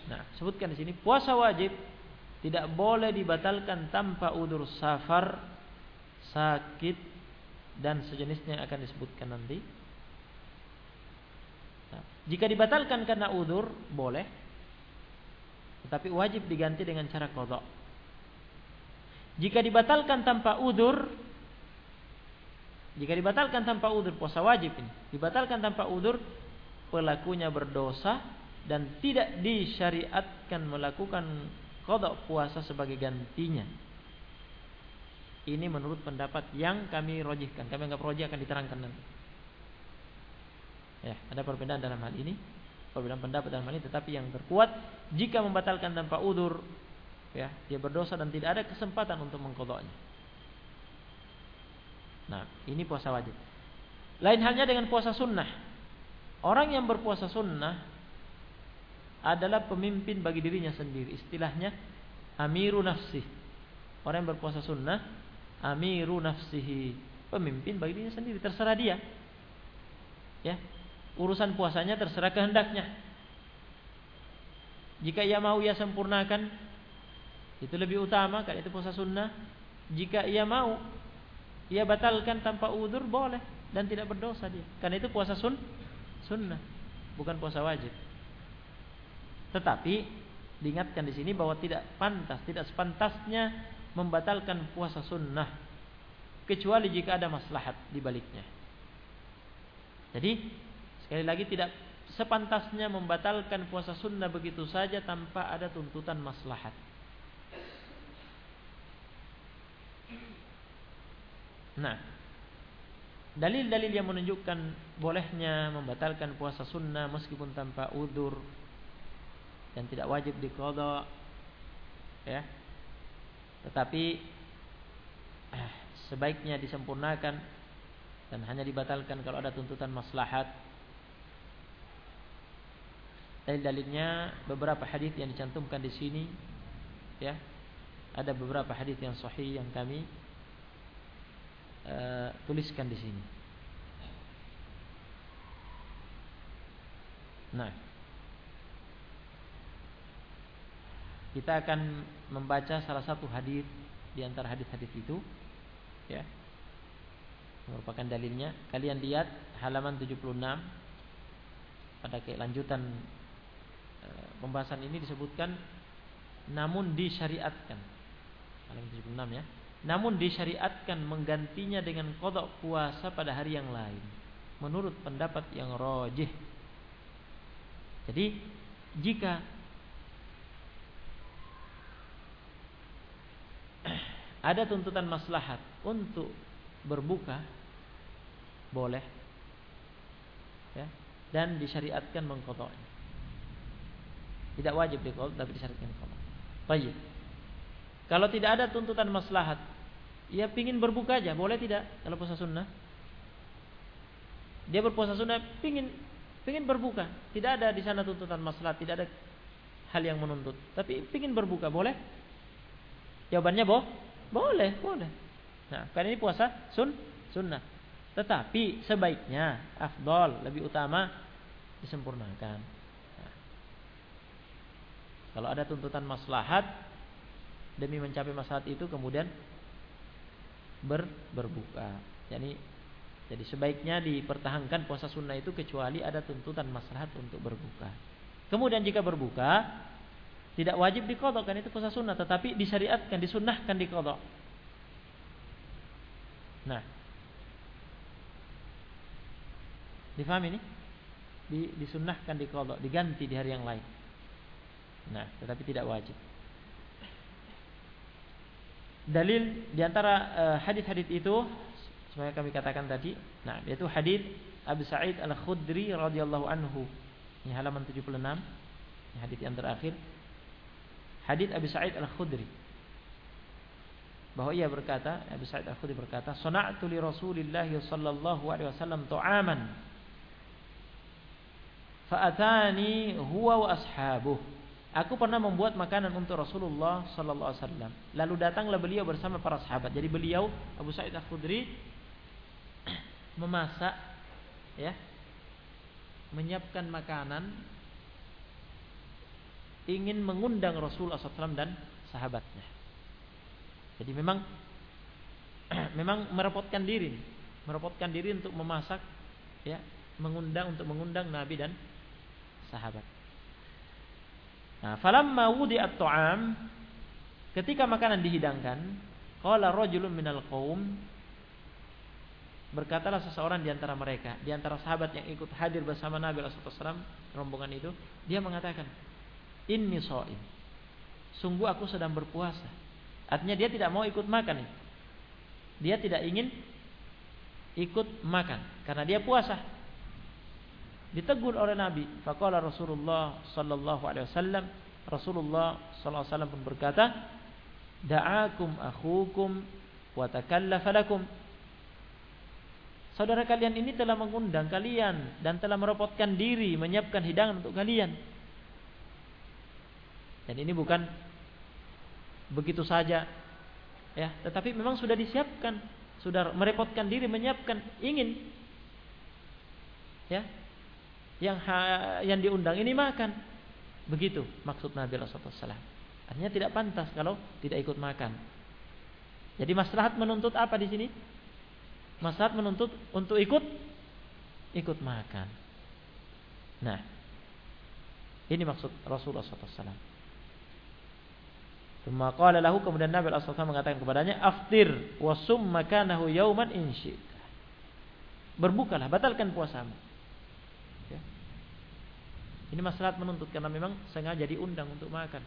Nah, sebutkan di sini puasa wajib tidak boleh dibatalkan tanpa udur safar, sakit dan sejenisnya yang akan disebutkan nanti. Nah, jika dibatalkan karena udur boleh, tetapi wajib diganti dengan cara kodok. Jika dibatalkan tanpa udur, jika dibatalkan tanpa udur puasa wajib ini, dibatalkan tanpa udur pelakunya berdosa dan tidak disyariatkan melakukan kodok puasa sebagai gantinya. Ini menurut pendapat yang kami rojihkan. Kami anggap rojih akan diterangkan nanti. Ya, ada perbedaan dalam hal ini. Perbedaan pendapat dalam hal ini. Tetapi yang terkuat, jika membatalkan tanpa udur, ya dia berdosa dan tidak ada kesempatan untuk mengkodoknya. Nah, ini puasa wajib. Lain halnya dengan puasa sunnah. Orang yang berpuasa sunnah adalah pemimpin bagi dirinya sendiri. Istilahnya amiru nafsih. Orang yang berpuasa sunnah amiru nafsihi. Pemimpin bagi dirinya sendiri. Terserah dia. Ya, urusan puasanya terserah kehendaknya. Jika ia mau ia sempurnakan itu lebih utama karena itu puasa sunnah. Jika ia mau ia batalkan tanpa udur boleh dan tidak berdosa dia. Karena itu puasa sun sunnah, bukan puasa wajib. Tetapi diingatkan di sini bahwa tidak pantas, tidak sepantasnya membatalkan puasa sunnah kecuali jika ada maslahat di baliknya. Jadi sekali lagi tidak sepantasnya membatalkan puasa sunnah begitu saja tanpa ada tuntutan maslahat. Nah, dalil-dalil yang menunjukkan bolehnya membatalkan puasa sunnah meskipun tanpa udur dan tidak wajib diqadha ya. Tetapi eh, sebaiknya disempurnakan dan hanya dibatalkan kalau ada tuntutan maslahat. Dalil-dalilnya beberapa hadis yang dicantumkan di sini ya. Ada beberapa hadis yang sahih yang kami uh, tuliskan di sini. Nah, kita akan membaca salah satu hadis di antara hadis-hadis itu, ya, merupakan dalilnya. Kalian lihat halaman 76 pada kelanjutan uh, pembahasan ini disebutkan namun disyariatkan halaman 76 ya namun disyariatkan menggantinya dengan kodok puasa pada hari yang lain. Menurut pendapat yang rojih. Jadi jika ada tuntutan maslahat untuk berbuka boleh ya dan disyariatkan mengkodoknya tidak wajib dikodok tapi disyariatkan mengkodok baik. Kalau tidak ada tuntutan maslahat ya pingin berbuka aja boleh tidak kalau puasa sunnah? Dia berpuasa sunnah pingin pingin berbuka. Tidak ada di sana tuntutan maslahat tidak ada hal yang menuntut. Tapi pingin berbuka boleh? Jawabannya boh boleh boleh nah karena ini puasa sun sunnah tetapi sebaiknya afdol lebih utama disempurnakan. Nah, kalau ada tuntutan maslahat demi mencapai maslahat itu kemudian ber, berbuka. Jadi jadi sebaiknya dipertahankan puasa sunnah itu kecuali ada tuntutan maslahat untuk berbuka. Kemudian jika berbuka tidak wajib dikodok kan itu puasa sunnah, tetapi disyariatkan, disunnahkan dikodok. Nah, Difahami ini? Di, disunnahkan di kodok, diganti di hari yang lain. Nah, tetapi tidak wajib. Dalil di antara uh, hadis-hadis itu, semuanya kami katakan tadi, nah yaitu hadis Abu Sa'id Al Khudri radhiyallahu anhu. Ini halaman 76. Ini hadis yang terakhir. Hadis Abu Sa'id Al Khudri bahwa ia berkata Abu Sa'id Al Khudri berkata, "Sana'tu li Rasulillah sallallahu alaihi wasallam ta'aman Fa'atani huwa wa ashabuh. Aku pernah membuat makanan untuk Rasulullah sallallahu alaihi wasallam. Lalu datanglah beliau bersama para sahabat. Jadi beliau Abu Sa'id Al-Khudri memasak ya. Menyiapkan makanan ingin mengundang Rasulullah SAW dan sahabatnya. Jadi memang memang merepotkan diri, merepotkan diri untuk memasak ya, mengundang untuk mengundang Nabi dan sahabat. Nah, falamma wudi'at ta'am ketika makanan dihidangkan, qala rajulun minal qaum berkatalah seseorang di antara mereka, di antara sahabat yang ikut hadir bersama Nabi SAW rombongan itu, dia mengatakan, "Inni shaim." Sungguh aku sedang berpuasa. Artinya dia tidak mau ikut makan Dia tidak ingin ikut makan karena dia puasa ditegur oleh Nabi. Faqala Rasulullah sallallahu alaihi wasallam, Rasulullah sallallahu alaihi wasallam pun berkata, "Da'akum akhukum wa takallafa lakum." Saudara kalian ini telah mengundang kalian dan telah merepotkan diri menyiapkan hidangan untuk kalian. Dan ini bukan begitu saja ya, tetapi memang sudah disiapkan, sudah merepotkan diri menyiapkan, ingin ya, yang ha, yang diundang ini makan. Begitu maksud Nabi Rasulullah Artinya tidak pantas kalau tidak ikut makan. Jadi maslahat menuntut apa di sini? Maslahat menuntut untuk ikut ikut makan. Nah, ini maksud Rasulullah SAW. Thumma qala lahu kemudian Nabi SAW mengatakan kepadanya aftir wasum makanahu yauman insyita. Berbukalah, batalkan puasamu. Ini masalah menuntut karena memang sengaja diundang untuk makan.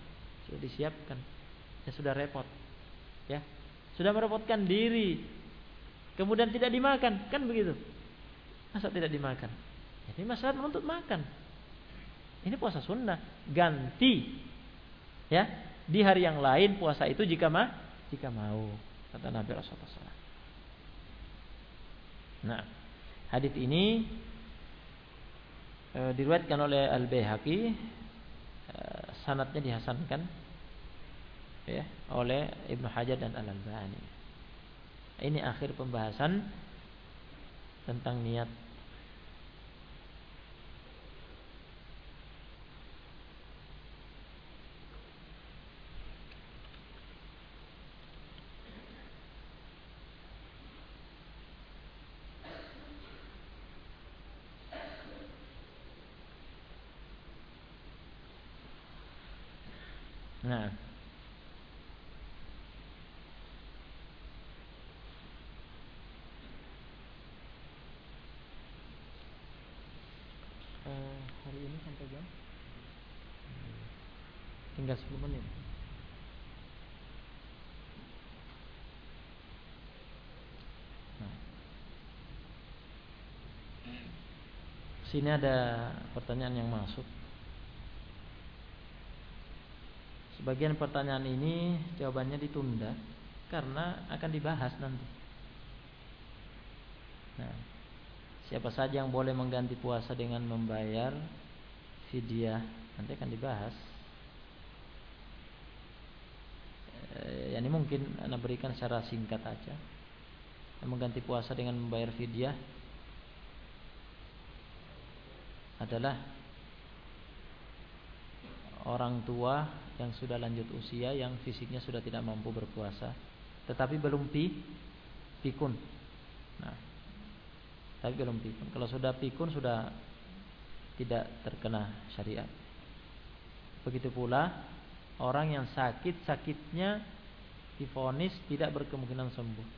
Sudah disiapkan. Ya sudah repot. Ya. Sudah merepotkan diri. Kemudian tidak dimakan, kan begitu? Masa tidak dimakan? Ini masalah menuntut makan. Ini puasa sunnah, ganti. Ya, di hari yang lain puasa itu jika ma jika mau kata Nabi Rasulullah SAW. Nah, hadis ini e, diriwayatkan oleh Al Baihaqi e, sanatnya dihasankan ya oleh Ibnu Hajar dan Al Albani. Ini akhir pembahasan tentang niat Nah. Uh, hari ini sampai jam Tinggal 10 menit. Nah. Sini ada pertanyaan yang masuk. Sebagian pertanyaan ini jawabannya ditunda karena akan dibahas nanti. Nah, siapa saja yang boleh mengganti puasa dengan membayar fidyah nanti akan dibahas. Eh, ini mungkin anda berikan secara singkat aja. Mengganti puasa dengan membayar fidyah adalah orang tua yang sudah lanjut usia yang fisiknya sudah tidak mampu berpuasa tetapi belum pi pikun. Nah, tapi belum pikun. Kalau sudah pikun sudah tidak terkena syariat. Begitu pula orang yang sakit sakitnya difonis tidak berkemungkinan sembuh.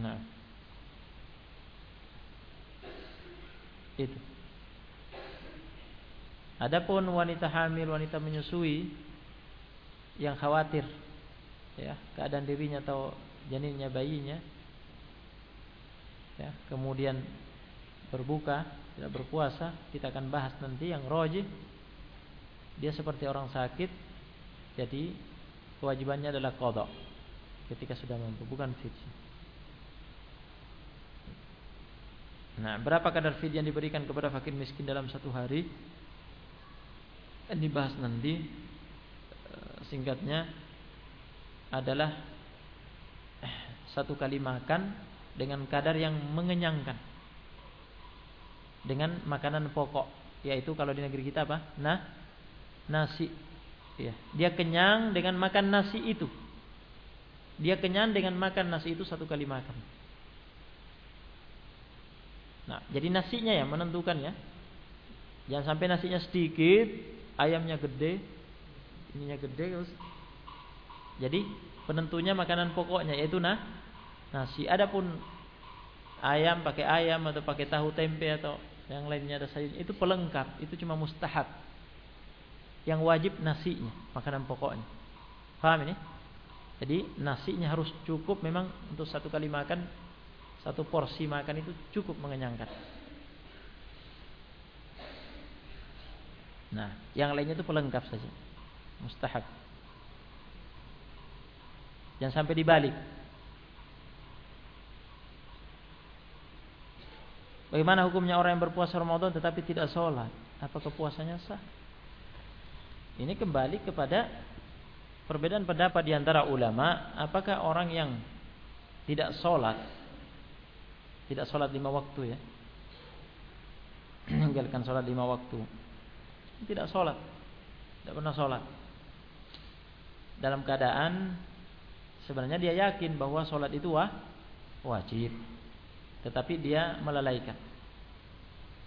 Nah, itu. Adapun wanita hamil, wanita menyusui yang khawatir ya, keadaan dirinya atau janinnya bayinya ya, kemudian berbuka, tidak berpuasa, kita akan bahas nanti yang roji dia seperti orang sakit jadi kewajibannya adalah kodok ketika sudah mampu bukan fidyah. Nah, berapa kadar fidyah yang diberikan kepada fakir miskin dalam satu hari? Ini dibahas nanti eh, singkatnya adalah eh, satu kali makan dengan kadar yang mengenyangkan dengan makanan pokok yaitu kalau di negeri kita apa nah nasi ya dia kenyang dengan makan nasi itu dia kenyang dengan makan nasi itu satu kali makan nah jadi nasinya ya menentukan ya jangan sampai nasinya sedikit ayamnya gede, ininya gede terus. Jadi penentunya makanan pokoknya yaitu nah nasi. Adapun ayam pakai ayam atau pakai tahu tempe atau yang lainnya ada sayur itu pelengkap, itu cuma mustahab. Yang wajib nasinya, makanan pokoknya. Paham ini? Jadi nasinya harus cukup memang untuk satu kali makan satu porsi makan itu cukup mengenyangkan. Nah, yang lainnya itu pelengkap saja. Mustahab. Jangan sampai dibalik. Bagaimana hukumnya orang yang berpuasa Ramadan tetapi tidak sholat? Apakah puasanya sah? Ini kembali kepada perbedaan pendapat di antara ulama. Apakah orang yang tidak sholat, tidak sholat lima waktu ya, meninggalkan sholat lima waktu, tidak sholat tidak pernah sholat. Dalam keadaan sebenarnya dia yakin bahwa sholat itu wah, wajib. Tetapi dia melalaikan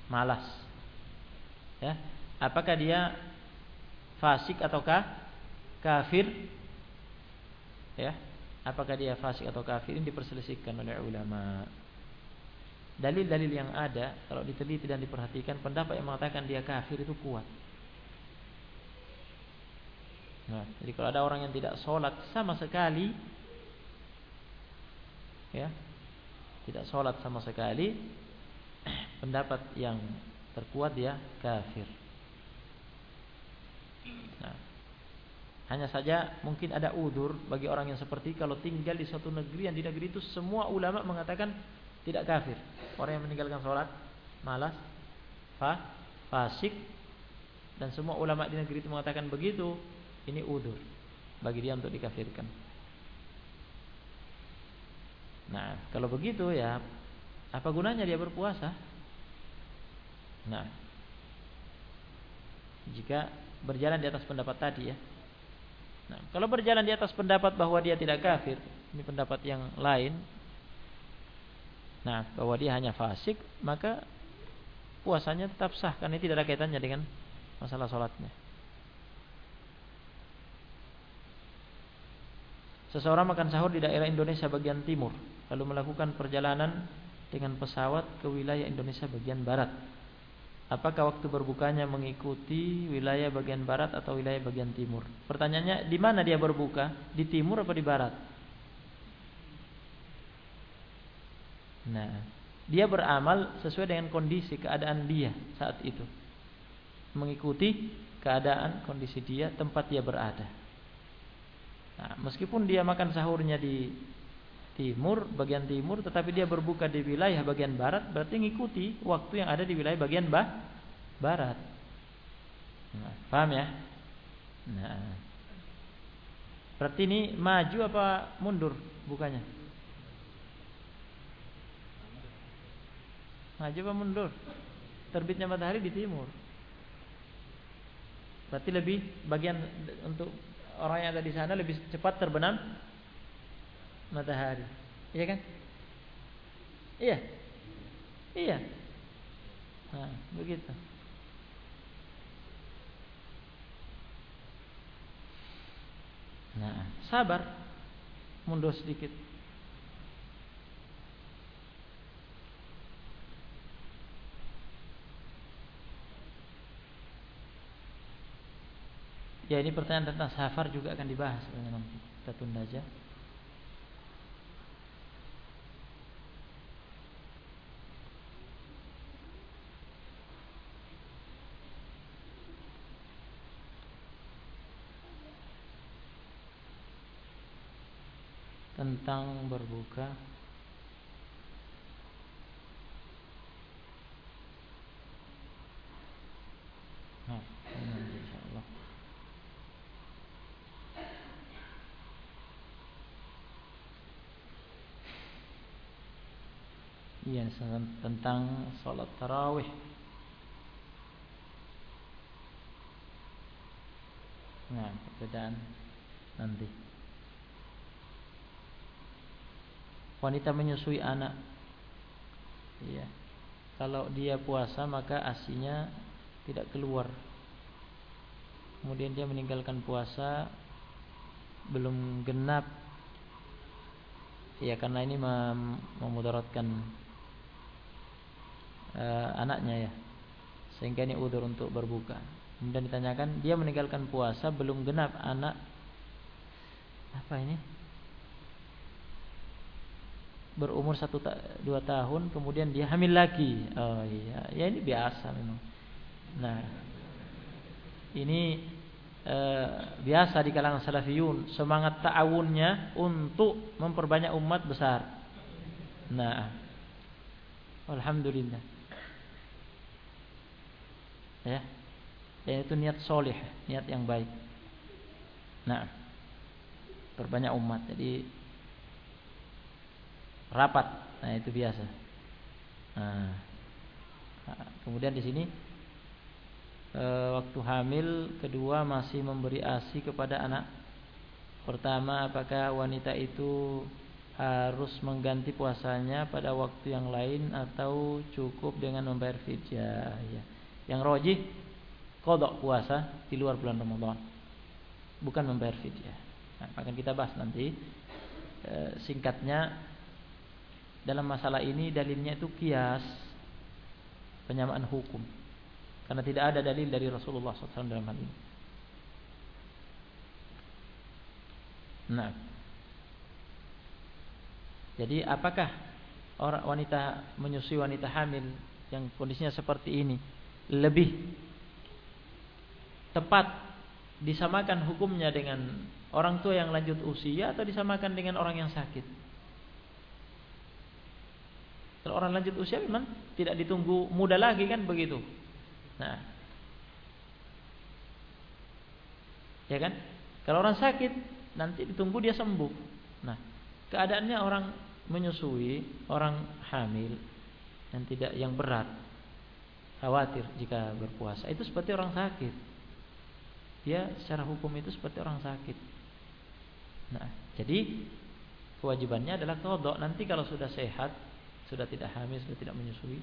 malas. Ya apakah dia fasik ataukah kafir? Ya apakah dia fasik atau kafir? Ini diperselisihkan oleh ulama. Dalil-dalil yang ada kalau diteliti dan diperhatikan pendapat yang mengatakan dia kafir itu kuat. Nah, jadi kalau ada orang yang tidak sholat sama sekali, ya, tidak sholat sama sekali, pendapat yang terkuat dia kafir. Nah, hanya saja mungkin ada udur bagi orang yang seperti kalau tinggal di suatu negeri yang di negeri itu semua ulama mengatakan tidak kafir. Orang yang meninggalkan sholat malas, fa, fasik dan semua ulama di negeri itu mengatakan begitu ini udur bagi dia untuk dikafirkan. Nah, kalau begitu ya apa gunanya dia berpuasa? Nah, jika berjalan di atas pendapat tadi ya. Nah, kalau berjalan di atas pendapat bahwa dia tidak kafir, ini pendapat yang lain. Nah, bahwa dia hanya fasik, maka puasanya tetap sah karena tidak ada kaitannya dengan masalah sholatnya. Seseorang makan sahur di daerah Indonesia bagian timur, lalu melakukan perjalanan dengan pesawat ke wilayah Indonesia bagian barat. Apakah waktu berbukanya mengikuti wilayah bagian barat atau wilayah bagian timur? Pertanyaannya, di mana dia berbuka? Di timur atau di barat? Nah, dia beramal sesuai dengan kondisi keadaan dia saat itu. Mengikuti keadaan kondisi dia tempat dia berada. Nah, meskipun dia makan sahurnya di timur, bagian timur, tetapi dia berbuka di wilayah bagian barat, berarti mengikuti waktu yang ada di wilayah bagian bah, barat. Nah, paham ya? Nah, berarti ini maju apa mundur bukanya? Maju apa mundur? Terbitnya matahari di timur. Berarti lebih bagian untuk orang yang ada di sana lebih cepat terbenam matahari. Iya kan? Iya. Iya. Nah, begitu. Nah, sabar. Mundur sedikit. Ya ini pertanyaan tentang safar juga akan dibahas nanti. Kita tunda aja. Tentang berbuka Nah. Iya, tentang sholat tarawih. Nah, perbedaan nanti. Wanita menyusui anak. Iya. Kalau dia puasa maka asinya tidak keluar. Kemudian dia meninggalkan puasa belum genap. Ya karena ini mem memudaratkan uh, anaknya ya. Sehingga ini udur untuk berbuka. Kemudian ditanyakan dia meninggalkan puasa belum genap anak apa ini? Berumur satu ta dua tahun kemudian dia hamil lagi. Oh iya ya ini biasa memang. Nah ini eh, biasa di kalangan salafiyun semangat ta'awunnya untuk memperbanyak umat besar. Nah alhamdulillah. Ya dan itu niat solih niat yang baik. Nah perbanyak umat. Jadi rapat. Nah, itu biasa. Nah, kemudian di sini e, waktu hamil kedua masih memberi ASI kepada anak. Pertama, apakah wanita itu harus mengganti puasanya pada waktu yang lain atau cukup dengan membayar fidyah ya. Yang rojih kodok puasa di luar bulan Ramadan. Bukan membayar fidyah. Nah, akan kita bahas nanti e, singkatnya dalam masalah ini dalilnya itu kias penyamaan hukum karena tidak ada dalil dari Rasulullah SAW dalam hal ini. Nah, jadi apakah orang wanita menyusui wanita hamil yang kondisinya seperti ini lebih tepat disamakan hukumnya dengan orang tua yang lanjut usia atau disamakan dengan orang yang sakit? Kalau orang lanjut usia memang tidak ditunggu muda lagi kan begitu. Nah. Ya kan? Kalau orang sakit nanti ditunggu dia sembuh. Nah, keadaannya orang menyusui, orang hamil yang tidak yang berat khawatir jika berpuasa itu seperti orang sakit. Dia secara hukum itu seperti orang sakit. Nah, jadi kewajibannya adalah kodok. Nanti kalau sudah sehat sudah tidak hamil, sudah tidak menyusui,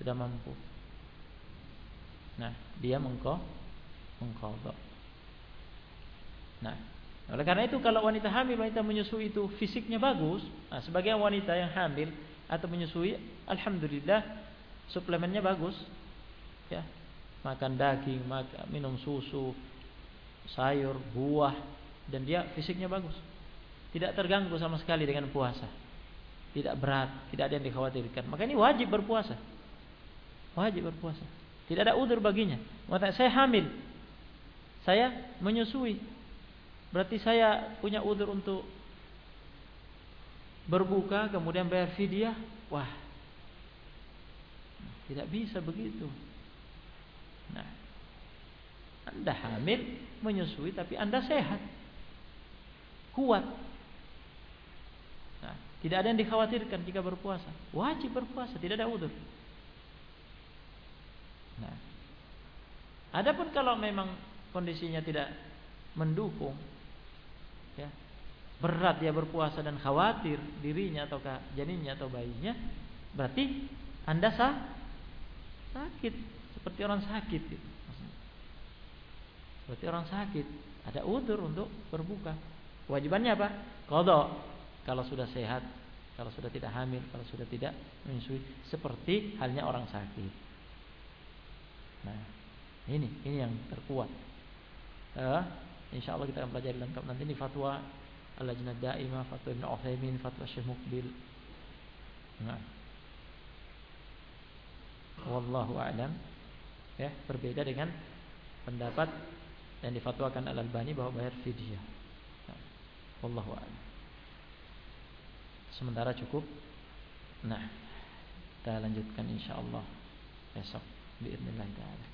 sudah mampu. Nah, dia mengko mengkodok. Nah, oleh karena itu kalau wanita hamil, wanita menyusui itu fisiknya bagus, nah, sebagai wanita yang hamil atau menyusui, alhamdulillah suplemennya bagus. Ya. Makan daging, makan, minum susu, sayur, buah dan dia fisiknya bagus. Tidak terganggu sama sekali dengan puasa. Tidak berat, tidak ada yang dikhawatirkan. Maka ini wajib berpuasa. Wajib berpuasa. Tidak ada udur baginya. Maka saya hamil. Saya menyusui. Berarti saya punya udur untuk berbuka kemudian bayar fidyah. Wah. Tidak bisa begitu. Nah, Anda hamil, menyusui tapi Anda sehat. Kuat. Tidak ada yang dikhawatirkan jika berpuasa. Wajib berpuasa, tidak ada udur. Nah, adapun kalau memang kondisinya tidak mendukung, ya, berat dia berpuasa dan khawatir dirinya atau janinnya atau bayinya, berarti anda sah sakit seperti orang sakit. Gitu. Seperti orang sakit, ada udur untuk berbuka. Kewajibannya apa? Kodok. Kalau sudah sehat, kalau sudah tidak hamil, kalau sudah tidak menyusui, seperti halnya orang sakit. Nah, ini ini yang terkuat. Uh, insya Allah kita akan pelajari lengkap nanti ini fatwa Al-Lajnah Daimah, fatwa Ibn Uthaymin, fatwa Syekh Mukbil. Nah. Wallahu a'lam. Ya, berbeda dengan pendapat yang difatwakan Al-Albani bahwa bayar fidyah. Nah. Wallahu a'lam Sementara cukup. Nah, kita lanjutkan insyaallah besok. بإذن الله تعالى